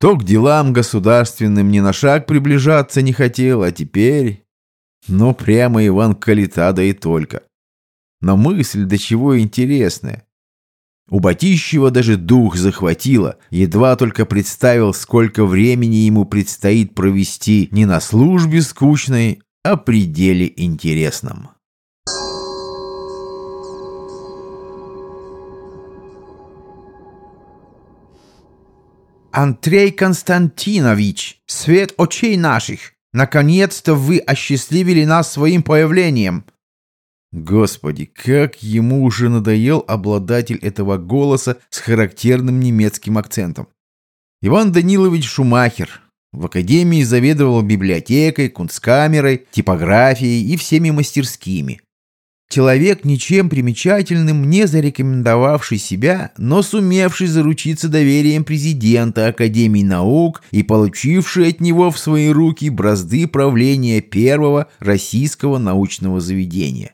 То к делам государственным ни на шаг приближаться не хотел, а теперь... Ну, прямо Иван Калита, да и только. Но мысль до чего интересная. У Батищева даже дух захватило, едва только представил, сколько времени ему предстоит провести не на службе скучной, а при деле интересном. Андрей Константинович, свет очей наших, наконец-то вы осчастливили нас своим появлением. Господи, как ему уже надоел обладатель этого голоса с характерным немецким акцентом. Иван Данилович Шумахер. В академии заведовал библиотекой, кунсткамерой, типографией и всеми мастерскими. Человек, ничем примечательным, не зарекомендовавший себя, но сумевший заручиться доверием президента Академии наук и получивший от него в свои руки бразды правления первого российского научного заведения.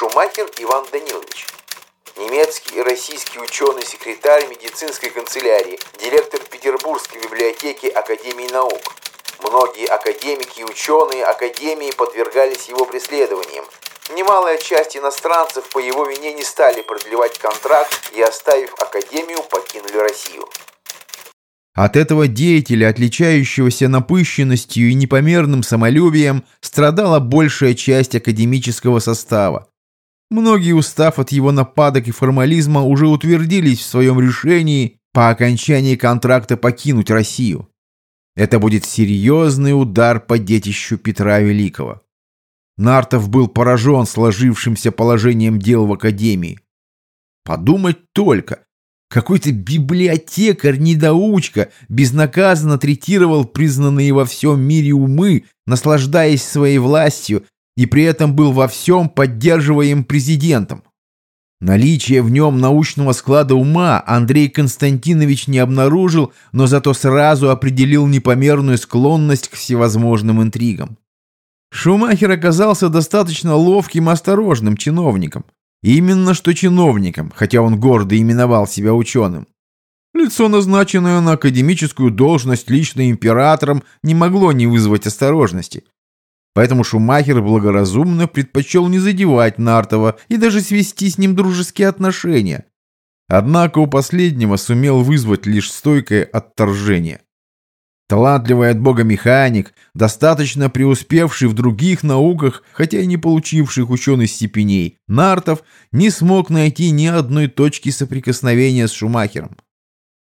Шумахер Иван Данилович. Немецкий и российский ученый-секретарь медицинской канцелярии, директор Петербургской библиотеки Академии наук. Многие академики и ученые Академии подвергались его преследованиям. Немалая часть иностранцев по его вине не стали продлевать контракт и, оставив Академию, покинули Россию. От этого деятеля, отличающегося напыщенностью и непомерным самолюбием, страдала большая часть академического состава. Многие, устав от его нападок и формализма, уже утвердились в своем решении по окончании контракта покинуть Россию. Это будет серьезный удар по детищу Петра Великого. Нартов был поражен сложившимся положением дел в Академии. Подумать только, какой-то библиотекарь-недоучка безнаказанно третировал признанные во всем мире умы, наслаждаясь своей властью и при этом был во всем поддерживаем президентом. Наличие в нем научного склада ума Андрей Константинович не обнаружил, но зато сразу определил непомерную склонность к всевозможным интригам. Шумахер оказался достаточно ловким и осторожным чиновником. Именно что чиновником, хотя он гордо именовал себя ученым. Лицо, назначенное на академическую должность лично императором, не могло не вызвать осторожности. Поэтому Шумахер благоразумно предпочел не задевать Нартова и даже свести с ним дружеские отношения. Однако у последнего сумел вызвать лишь стойкое отторжение. Талантливый от бога механик, достаточно преуспевший в других науках, хотя и не получивших ученых степеней, Нартов не смог найти ни одной точки соприкосновения с Шумахером.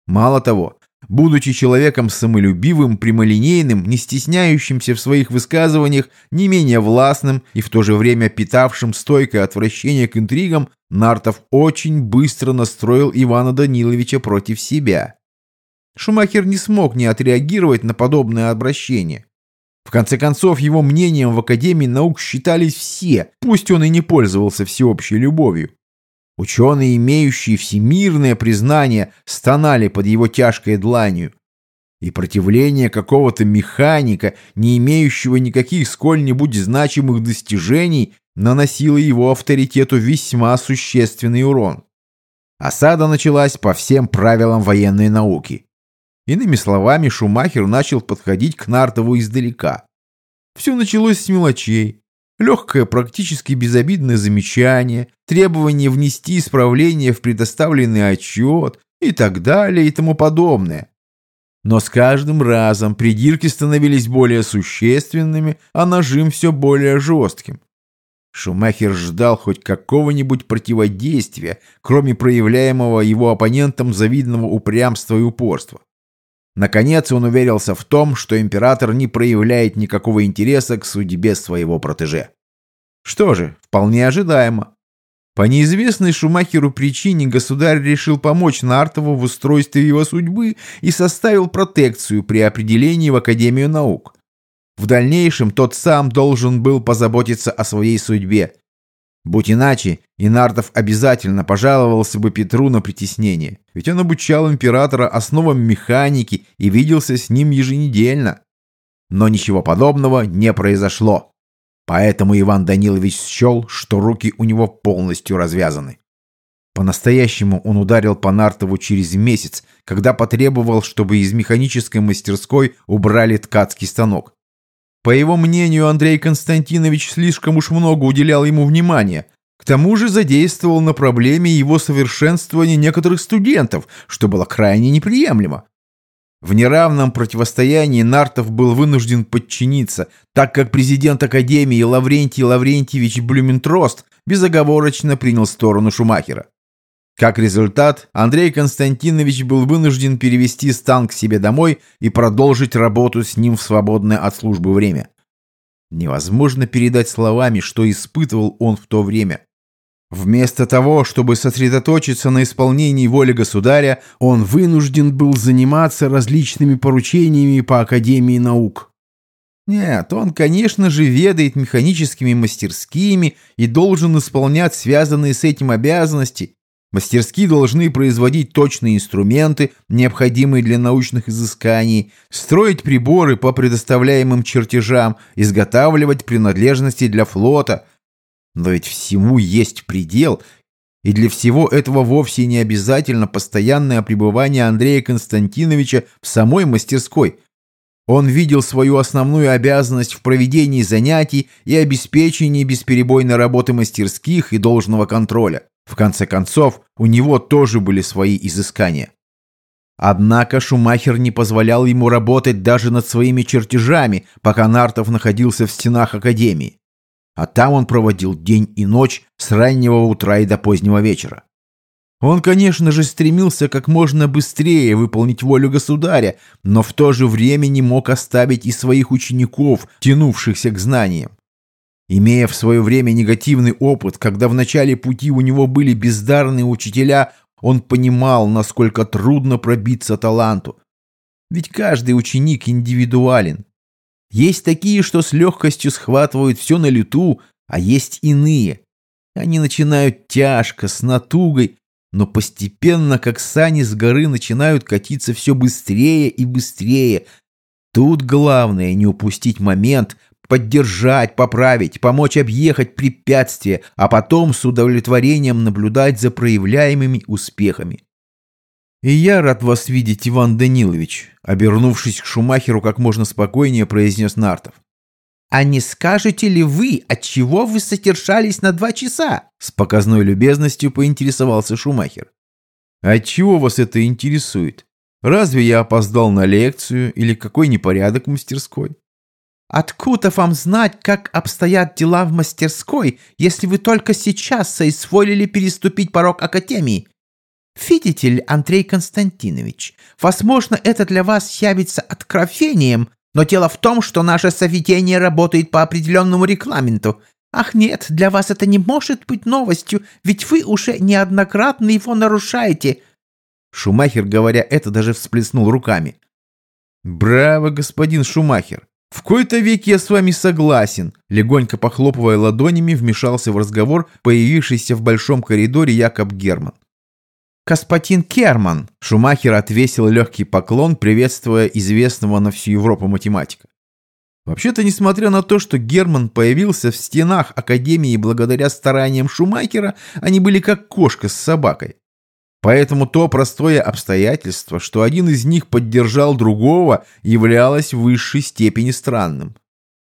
Мало того, будучи человеком самолюбивым, прямолинейным, не стесняющимся в своих высказываниях, не менее властным и в то же время питавшим стойкое отвращение к интригам, Нартов очень быстро настроил Ивана Даниловича против себя. Шумахер не смог не отреагировать на подобное обращение. В конце концов, его мнением в Академии наук считались все, пусть он и не пользовался всеобщей любовью. Ученые, имеющие всемирное признание, стонали под его тяжкой дланью. И противление какого-то механика, не имеющего никаких сколь-нибудь значимых достижений, наносило его авторитету весьма существенный урон. Осада началась по всем правилам военной науки. Иными словами, Шумахер начал подходить к Нартову издалека. Все началось с мелочей. Легкое, практически безобидное замечание, требование внести исправление в предоставленный отчет и так далее и тому подобное. Но с каждым разом придирки становились более существенными, а нажим все более жестким. Шумахер ждал хоть какого-нибудь противодействия, кроме проявляемого его оппонентом завидного упрямства и упорства. Наконец он уверился в том, что император не проявляет никакого интереса к судьбе своего протеже. Что же, вполне ожидаемо. По неизвестной Шумахеру причине государь решил помочь Нартову в устройстве его судьбы и составил протекцию при определении в Академию наук. В дальнейшем тот сам должен был позаботиться о своей судьбе, Будь иначе, Инартов обязательно пожаловался бы Петру на притеснение, ведь он обучал императора основам механики и виделся с ним еженедельно. Но ничего подобного не произошло. Поэтому Иван Данилович счел, что руки у него полностью развязаны. По-настоящему он ударил по Нартову через месяц, когда потребовал, чтобы из механической мастерской убрали ткацкий станок. По его мнению, Андрей Константинович слишком уж много уделял ему внимания. К тому же задействовал на проблеме его совершенствования некоторых студентов, что было крайне неприемлемо. В неравном противостоянии Нартов был вынужден подчиниться, так как президент Академии Лаврентий Лаврентьевич Блюментрост безоговорочно принял сторону Шумахера. Как результат, Андрей Константинович был вынужден перевести стан к себе домой и продолжить работу с ним в свободное от службы время. Невозможно передать словами, что испытывал он в то время. Вместо того, чтобы сосредоточиться на исполнении воли государя, он вынужден был заниматься различными поручениями по Академии наук. Нет, он, конечно же, ведает механическими мастерскими и должен исполнять связанные с этим обязанности, Мастерские должны производить точные инструменты, необходимые для научных изысканий, строить приборы по предоставляемым чертежам, изготавливать принадлежности для флота. Но ведь всему есть предел, и для всего этого вовсе не обязательно постоянное пребывание Андрея Константиновича в самой мастерской. Он видел свою основную обязанность в проведении занятий и обеспечении бесперебойной работы мастерских и должного контроля. В конце концов, у него тоже были свои изыскания. Однако Шумахер не позволял ему работать даже над своими чертежами, пока Нартов находился в стенах Академии. А там он проводил день и ночь с раннего утра и до позднего вечера. Он, конечно же, стремился как можно быстрее выполнить волю государя, но в то же время не мог оставить и своих учеников, тянувшихся к знаниям. Имея в свое время негативный опыт, когда в начале пути у него были бездарные учителя, он понимал, насколько трудно пробиться таланту. Ведь каждый ученик индивидуален. Есть такие, что с легкостью схватывают все на лету, а есть иные. Они начинают тяжко, с натугой, но постепенно, как сани с горы, начинают катиться все быстрее и быстрее. Тут главное не упустить момент, поддержать, поправить, помочь объехать препятствия, а потом с удовлетворением наблюдать за проявляемыми успехами. «И я рад вас видеть, Иван Данилович», — обернувшись к Шумахеру как можно спокойнее, произнес Нартов. «А не скажете ли вы, от чего вы содержались на два часа?» С показной любезностью поинтересовался Шумахер. «Отчего вас это интересует? Разве я опоздал на лекцию или какой непорядок в мастерской?» «Откуда вам знать, как обстоят дела в мастерской, если вы только сейчас соизволили переступить порог Академии? Видите ли, Андрей Константинович, возможно, это для вас явится откровением, но дело в том, что наше заведение работает по определенному регламенту. Ах нет, для вас это не может быть новостью, ведь вы уже неоднократно его нарушаете». Шумахер, говоря это, даже всплеснул руками. «Браво, господин Шумахер! В кои-то веке я с вами согласен!» Легонько похлопывая ладонями, вмешался в разговор появившийся в большом коридоре Якоб Герман. «Господин Керман!» Шумахер отвесил легкий поклон, приветствуя известного на всю Европу математика. Вообще-то, несмотря на то, что Герман появился в стенах Академии благодаря стараниям Шумахера, они были как кошка с собакой. Поэтому то простое обстоятельство, что один из них поддержал другого, являлось в высшей степени странным.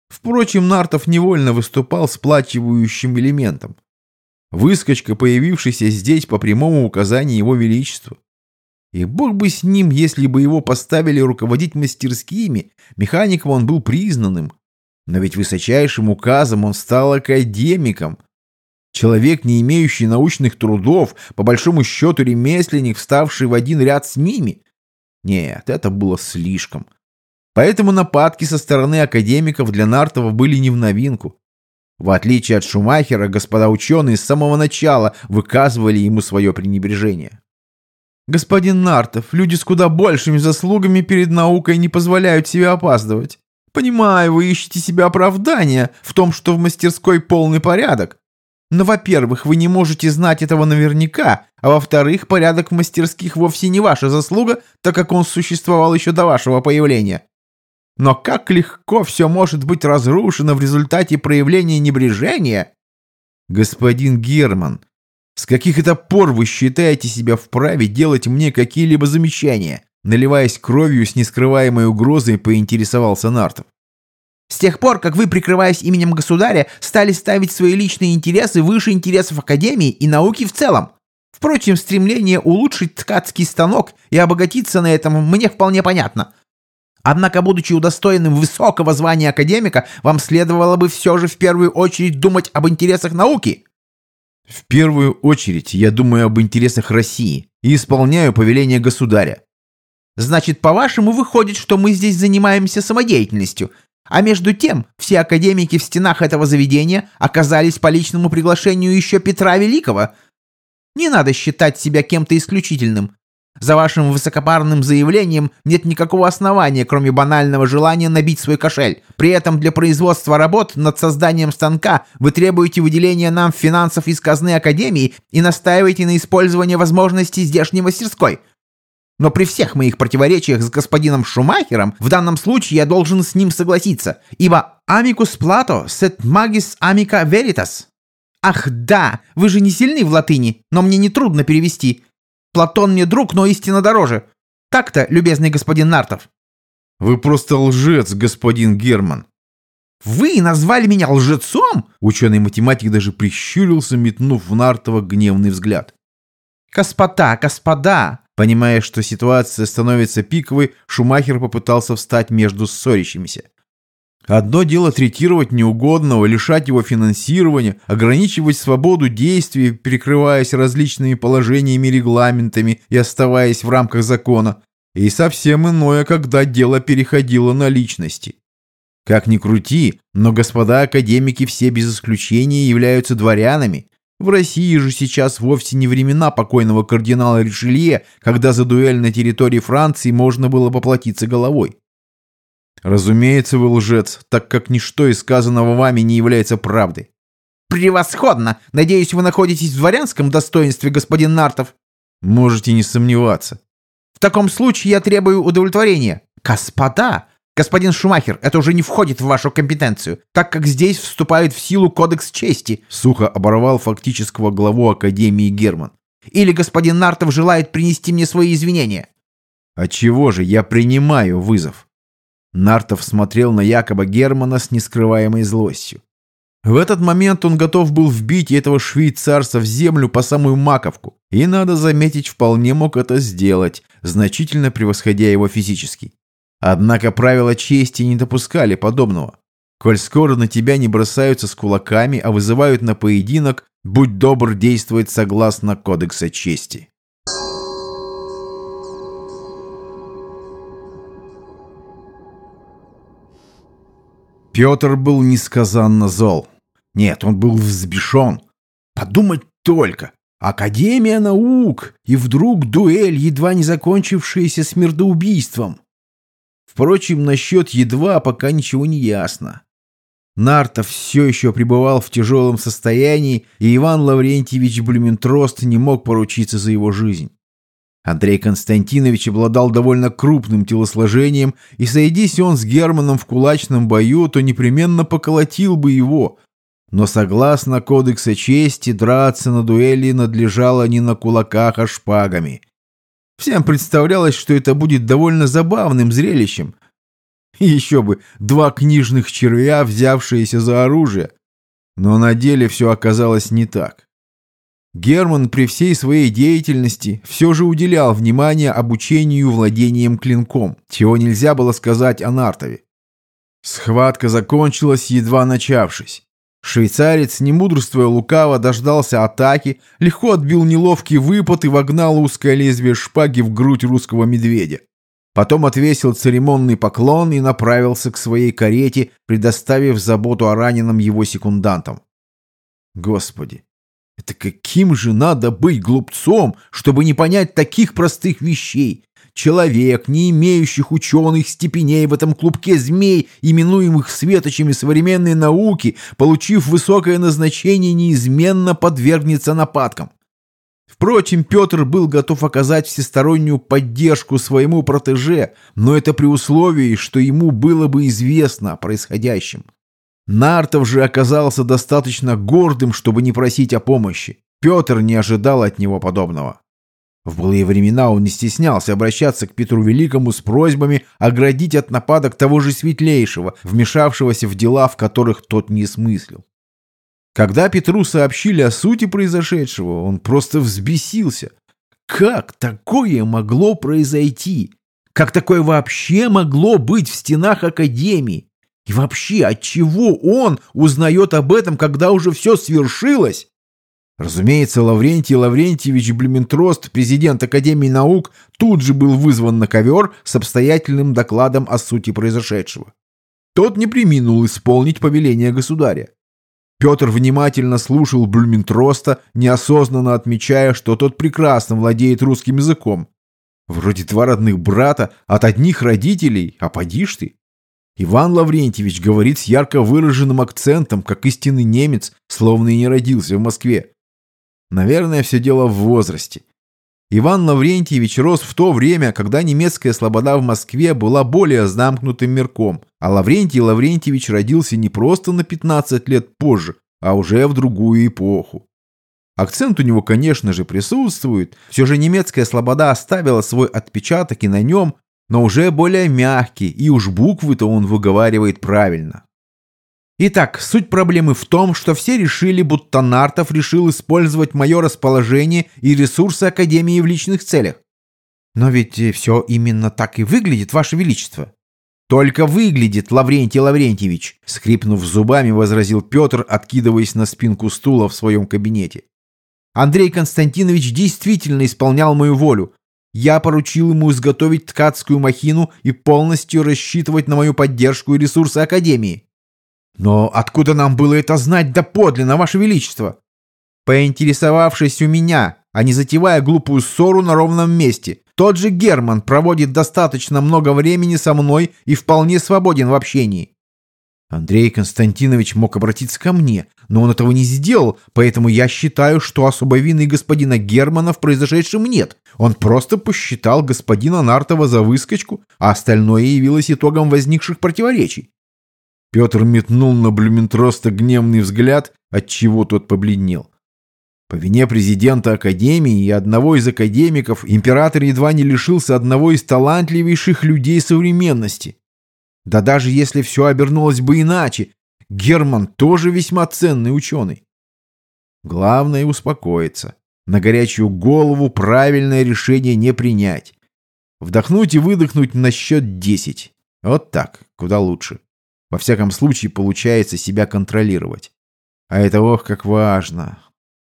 Впрочем, Нартов невольно выступал сплачивающим элементом. Выскочка, появившийся здесь по прямому указанию его величества. И бог бы с ним, если бы его поставили руководить мастерскими, механиком он был признанным. Но ведь высочайшим указом он стал академиком. Человек, не имеющий научных трудов, по большому счету ремесленник, вставший в один ряд с ними. Нет, это было слишком. Поэтому нападки со стороны академиков для Нартова были не в новинку. В отличие от Шумахера, господа ученые с самого начала выказывали ему свое пренебрежение. «Господин Нартов, люди с куда большими заслугами перед наукой не позволяют себе опаздывать. Понимаю, вы ищете себе оправдания в том, что в мастерской полный порядок. Но, во-первых, вы не можете знать этого наверняка, а во-вторых, порядок в мастерских вовсе не ваша заслуга, так как он существовал еще до вашего появления. Но как легко все может быть разрушено в результате проявления небрежения? Господин Герман, с каких это пор вы считаете себя вправе делать мне какие-либо замечания? Наливаясь кровью с нескрываемой угрозой, поинтересовался Нартов. С тех пор, как вы, прикрываясь именем государя, стали ставить свои личные интересы выше интересов Академии и науки в целом. Впрочем, стремление улучшить ткацкий станок и обогатиться на этом мне вполне понятно. Однако, будучи удостоенным высокого звания академика, вам следовало бы все же в первую очередь думать об интересах науки. В первую очередь я думаю об интересах России и исполняю повеление государя. Значит, по-вашему, выходит, что мы здесь занимаемся самодеятельностью. А между тем, все академики в стенах этого заведения оказались по личному приглашению еще Петра Великого. Не надо считать себя кем-то исключительным. За вашим высокопарным заявлением нет никакого основания, кроме банального желания набить свой кошель. При этом для производства работ над созданием станка вы требуете выделения нам финансов из казны Академии и настаиваете на использовании возможностей здешней мастерской. Но при всех моих противоречиях с господином Шумахером, в данном случае я должен с ним согласиться, ибо «amicus plato sed magis amica veritas». Ах да, вы же не сильны в латыни, но мне нетрудно перевести. Платон мне друг, но истина дороже. Так-то, любезный господин Нартов. Вы просто лжец, господин Герман. Вы назвали меня лжецом? Ученый-математик даже прищурился, метнув в Нартова гневный взгляд. Господа, господа! Понимая, что ситуация становится пиковой, Шумахер попытался встать между ссорящимися. Одно дело третировать неугодного, лишать его финансирования, ограничивать свободу действий, перекрываясь различными положениями регламентами и оставаясь в рамках закона. И совсем иное, когда дело переходило на личности. Как ни крути, но господа академики все без исключения являются дворянами. В России же сейчас вовсе не времена покойного кардинала Ришелье, когда за дуэль на территории Франции можно было поплатиться головой. Разумеется, вы лжец, так как ничто из сказанного вами не является правдой. Превосходно! Надеюсь, вы находитесь в дворянском достоинстве, господин Нартов? Можете не сомневаться. В таком случае я требую удовлетворения. Господа, Господин Шумахер, это уже не входит в вашу компетенцию, так как здесь вступает в силу кодекс чести», — сухо оборвал фактического главу Академии Герман. «Или господин Нартов желает принести мне свои извинения?» «А чего же я принимаю вызов?» Нартов смотрел на Якоба Германа с нескрываемой злостью. В этот момент он готов был вбить этого швейцарца в землю по самую маковку, и, надо заметить, вполне мог это сделать, значительно превосходя его физически. Однако правила чести не допускали подобного. Коль скоро на тебя не бросаются с кулаками, а вызывают на поединок, будь добр действовать согласно Кодекса чести. Петр был несказанно зол. Нет, он был взбешен. Подумать только! Академия наук! И вдруг дуэль, едва не закончившаяся смертоубийством. Впрочем, насчет едва пока ничего не ясно. Нартов все еще пребывал в тяжелом состоянии, и Иван Лаврентьевич Блюментрост не мог поручиться за его жизнь. Андрей Константинович обладал довольно крупным телосложением, и сойдись он с Германом в кулачном бою, то непременно поколотил бы его. Но согласно кодекса чести, драться на дуэли надлежало не на кулаках, а шпагами. Всем представлялось, что это будет довольно забавным зрелищем. еще бы, два книжных червя, взявшиеся за оружие. Но на деле все оказалось не так. Герман при всей своей деятельности все же уделял внимание обучению владением клинком, чего нельзя было сказать о Нартове. Схватка закончилась, едва начавшись. Швейцарец, не мудрствуя лукаво, дождался атаки, легко отбил неловкий выпад и вогнал узкое лезвие шпаги в грудь русского медведя. Потом отвесил церемонный поклон и направился к своей карете, предоставив заботу о раненом его секундантам. Господи, это каким же надо быть глупцом, чтобы не понять таких простых вещей? Человек, не имеющих ученых степеней в этом клубке змей, именуемых светочами современной науки, получив высокое назначение, неизменно подвергнется нападкам. Впрочем, Петр был готов оказать всестороннюю поддержку своему протеже, но это при условии, что ему было бы известно о происходящем. Нартов же оказался достаточно гордым, чтобы не просить о помощи. Петр не ожидал от него подобного. В былые времена он не стеснялся обращаться к Петру Великому с просьбами оградить от нападок того же Светлейшего, вмешавшегося в дела, в которых тот не смыслил. Когда Петру сообщили о сути произошедшего, он просто взбесился. Как такое могло произойти? Как такое вообще могло быть в стенах Академии? И вообще, от чего он узнает об этом, когда уже все свершилось? Разумеется, Лаврентий Лаврентьевич Блюментрост, президент Академии наук, тут же был вызван на ковер с обстоятельным докладом о сути произошедшего. Тот не приминул исполнить повеление государя. Петр внимательно слушал Блюментроста, неосознанно отмечая, что тот прекрасно владеет русским языком. Вроде два родных брата от одних родителей, а поди ж ты. Иван Лаврентьевич говорит с ярко выраженным акцентом, как истинный немец, словно и не родился в Москве. Наверное, все дело в возрасте. Иван Лаврентьевич рос в то время, когда немецкая слобода в Москве была более замкнутым мирком, а Лаврентий Лаврентьевич родился не просто на 15 лет позже, а уже в другую эпоху. Акцент у него, конечно же, присутствует, все же немецкая слобода оставила свой отпечаток и на нем, но уже более мягкий, и уж буквы-то он выговаривает правильно. Итак, суть проблемы в том, что все решили, будто Нартов решил использовать мое расположение и ресурсы Академии в личных целях. Но ведь э, все именно так и выглядит, Ваше Величество. Только выглядит, Лаврентий Лаврентьевич, скрипнув зубами, возразил Петр, откидываясь на спинку стула в своем кабинете. Андрей Константинович действительно исполнял мою волю. Я поручил ему изготовить ткацкую махину и полностью рассчитывать на мою поддержку и ресурсы Академии. Но откуда нам было это знать доподлинно, Ваше Величество? Поинтересовавшись у меня, а не затевая глупую ссору на ровном месте, тот же Герман проводит достаточно много времени со мной и вполне свободен в общении. Андрей Константинович мог обратиться ко мне, но он этого не сделал, поэтому я считаю, что особой вины господина Германа в произошедшем нет. Он просто посчитал господина Нартова за выскочку, а остальное явилось итогом возникших противоречий. Петр метнул на Блюментроста гневный взгляд, отчего тот побледнел. По вине президента Академии и одного из академиков император едва не лишился одного из талантливейших людей современности. Да даже если все обернулось бы иначе, Герман тоже весьма ценный ученый. Главное успокоиться. На горячую голову правильное решение не принять. Вдохнуть и выдохнуть на счет 10. Вот так, куда лучше. Во всяком случае, получается себя контролировать. А это ох, как важно.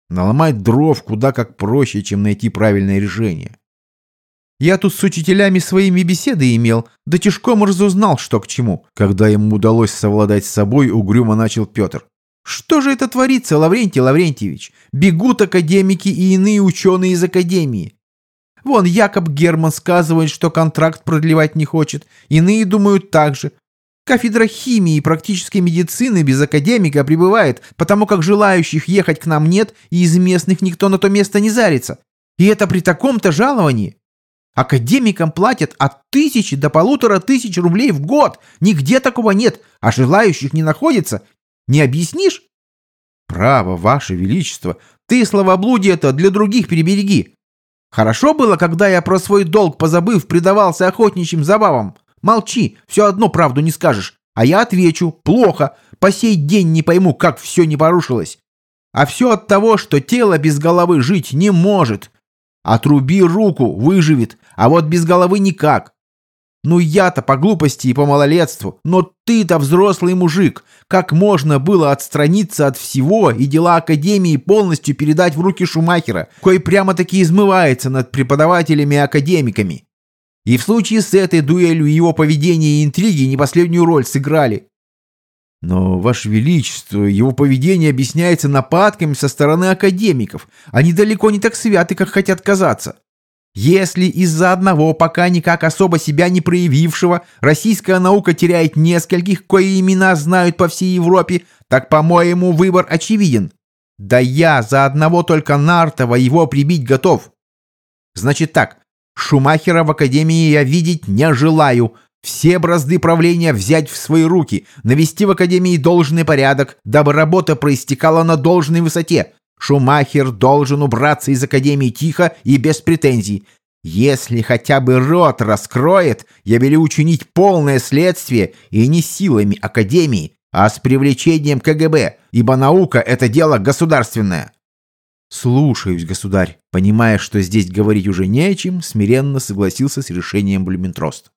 Наломать дров куда как проще, чем найти правильное решение. Я тут с учителями своими беседы имел, да тяжком разузнал, что к чему. Когда ему удалось совладать с собой, угрюмо начал Петр. Что же это творится, Лаврентий Лаврентьевич? Бегут академики и иные ученые из академии. Вон Якоб Герман сказывает, что контракт продлевать не хочет. Иные думают так же. Кафедра химии и практической медицины без академика прибывает, потому как желающих ехать к нам нет, и из местных никто на то место не зарится. И это при таком-то жаловании. Академикам платят от тысячи до полутора тысяч рублей в год. Нигде такого нет, а желающих не находится. Не объяснишь? Право, ваше величество, ты словоблудие-то для других перебереги. Хорошо было, когда я про свой долг позабыв предавался охотничьим забавам. Молчи, все одно правду не скажешь. А я отвечу, плохо, по сей день не пойму, как все не порушилось. А все от того, что тело без головы жить не может. Отруби руку, выживет, а вот без головы никак. Ну я-то по глупости и по малолетству, но ты-то взрослый мужик. Как можно было отстраниться от всего и дела Академии полностью передать в руки Шумахера, кой прямо-таки измывается над преподавателями и академиками? И в случае с этой дуэлью его поведение и интриги не последнюю роль сыграли. Но, Ваше Величество, его поведение объясняется нападками со стороны академиков. Они далеко не так святы, как хотят казаться. Если из-за одного, пока никак особо себя не проявившего, российская наука теряет нескольких, кои имена знают по всей Европе, так, по-моему, выбор очевиден. Да я за одного только Нартова его прибить готов. Значит так, Шумахера в Академии я видеть не желаю. Все бразды правления взять в свои руки, навести в Академии должный порядок, дабы работа проистекала на должной высоте. Шумахер должен убраться из Академии тихо и без претензий. Если хотя бы рот раскроет, я велю учинить полное следствие и не силами Академии, а с привлечением КГБ, ибо наука — это дело государственное. «Слушаюсь, государь», понимая, что здесь говорить уже не о чем, смиренно согласился с решением Блюментрост.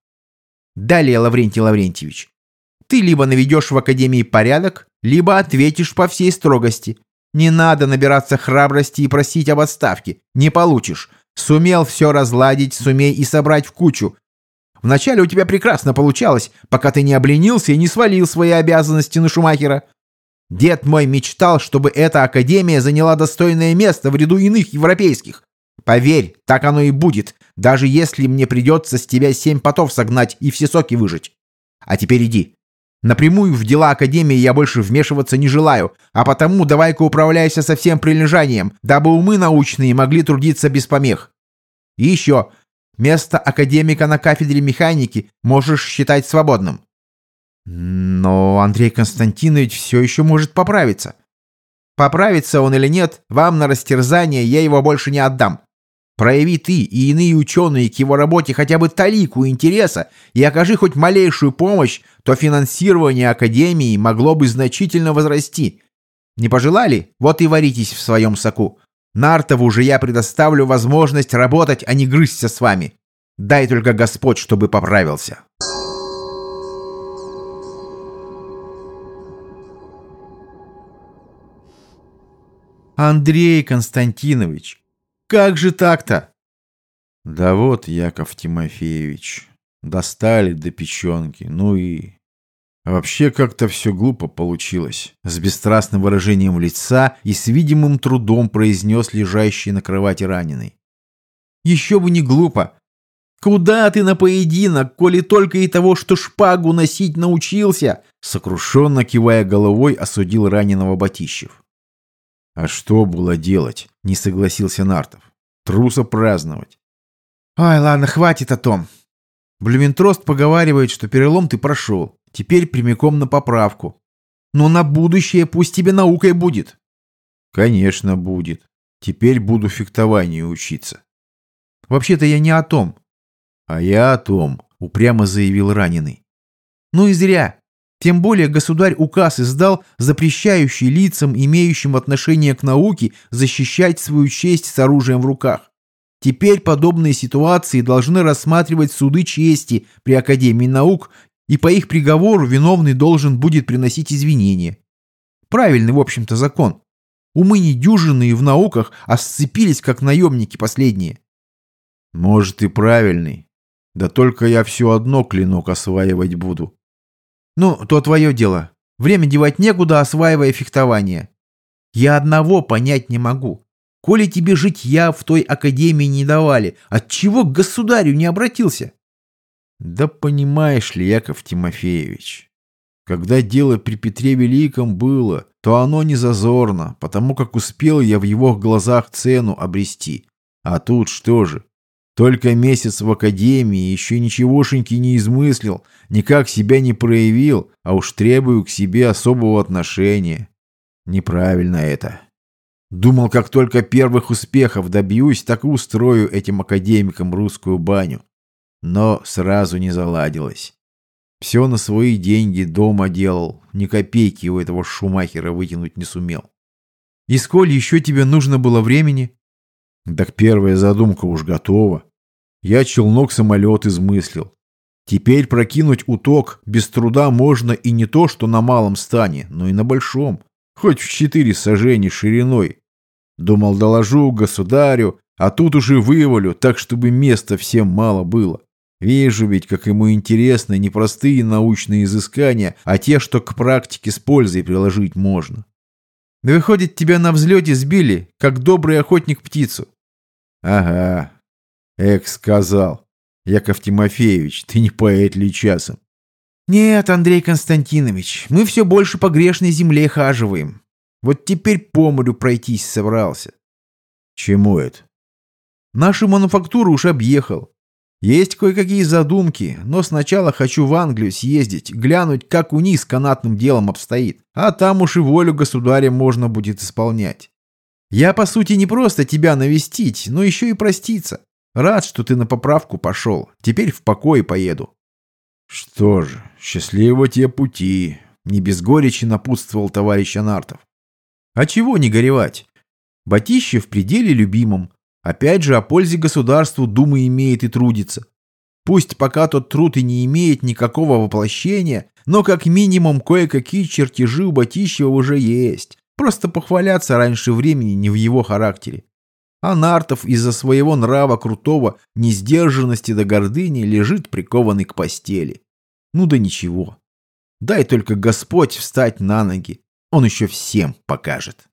«Далее, Лаврентий Лаврентьевич, ты либо наведешь в Академии порядок, либо ответишь по всей строгости. Не надо набираться храбрости и просить об отставке. Не получишь. Сумел все разладить, сумей и собрать в кучу. Вначале у тебя прекрасно получалось, пока ты не обленился и не свалил свои обязанности на Шумахера. Дед мой мечтал, чтобы эта академия заняла достойное место в ряду иных европейских. Поверь, так оно и будет, даже если мне придется с тебя семь потов согнать и все соки выжать. А теперь иди. Напрямую в дела Академии я больше вмешиваться не желаю, а потому давай-ка управляйся со всем прилежанием, дабы умы научные могли трудиться без помех. И еще, место академика на кафедре механики можешь считать свободным. Но Андрей Константинович все еще может поправиться. Поправится он или нет, вам на растерзание я его больше не отдам. Прояви ты и иные ученые к его работе хотя бы талику интереса и окажи хоть малейшую помощь, то финансирование Академии могло бы значительно возрасти. Не пожелали? Вот и варитесь в своем соку. Нартову же я предоставлю возможность работать, а не грызться с вами. Дай только Господь, чтобы поправился». Андрей Константинович, как же так-то? Да вот, Яков Тимофеевич, достали до печенки, ну и... Вообще как-то все глупо получилось. С бесстрастным выражением лица и с видимым трудом произнес лежащий на кровати раненый. Еще бы не глупо. Куда ты на поединок, коли только и того, что шпагу носить научился?» Сокрушенно кивая головой, осудил раненого Батищев. «А что было делать?» — не согласился Нартов. «Труса праздновать». «Ой, ладно, хватит о том. Блюментрост поговаривает, что перелом ты прошел. Теперь прямиком на поправку. Но на будущее пусть тебе наукой будет». «Конечно, будет. Теперь буду фехтованию учиться». «Вообще-то я не о том. «А я о том», — упрямо заявил раненый. «Ну и зря. Тем более государь указ издал, запрещающий лицам, имеющим отношение к науке, защищать свою честь с оружием в руках. Теперь подобные ситуации должны рассматривать суды чести при Академии наук, и по их приговору виновный должен будет приносить извинения. Правильный, в общем-то, закон. Умы недюжинные в науках, а сцепились, как наемники последние. Может и правильный, да только я все одно клинок осваивать буду. Ну, то твое дело. Время девать некуда, осваивая фехтование. Я одного понять не могу. Коли тебе жить я в той академии не давали, отчего к государю не обратился? Да понимаешь ли, Яков Тимофеевич, когда дело при Петре Великом было, то оно не зазорно, потому как успел я в его глазах цену обрести. А тут что же? Только месяц в академии, еще ничегошеньки не измыслил, никак себя не проявил, а уж требую к себе особого отношения. Неправильно это. Думал, как только первых успехов добьюсь, так и устрою этим академикам русскую баню. Но сразу не заладилось. Все на свои деньги дома делал, ни копейки у этого шумахера вытянуть не сумел. И сколь еще тебе нужно было времени? Так первая задумка уж готова. Я челнок-самолет измыслил. Теперь прокинуть уток без труда можно и не то, что на малом стане, но и на большом. Хоть в четыре сажени шириной. Думал, доложу государю, а тут уже вывалю, так, чтобы места всем мало было. Вижу ведь, как ему интересны не простые научные изыскания, а те, что к практике с пользой приложить можно. Выходит, тебя на взлете сбили, как добрый охотник птицу. Ага. Эк сказал. Яков Тимофеевич, ты не поэт ли часом? Нет, Андрей Константинович, мы все больше по грешной земле хаживаем. Вот теперь по морю пройтись собрался. Чему это? Нашу мануфактуру уж объехал. Есть кое-какие задумки, но сначала хочу в Англию съездить, глянуть, как у них с канатным делом обстоит. А там уж и волю государя можно будет исполнять. Я, по сути, не просто тебя навестить, но еще и проститься. Рад, что ты на поправку пошел. Теперь в покое поеду. Что же, счастливого тебе пути. Не без горечи напутствовал товарищ Анартов. А чего не горевать? Батище в пределе любимом. Опять же, о пользе государству Дума имеет и трудится. Пусть пока тот труд и не имеет никакого воплощения, но как минимум кое-какие чертежи у Батищева уже есть. Просто похваляться раньше времени не в его характере. А Нартов из-за своего нрава крутого, несдержанности до гордыни лежит прикованный к постели. Ну да ничего. Дай только Господь встать на ноги, он еще всем покажет.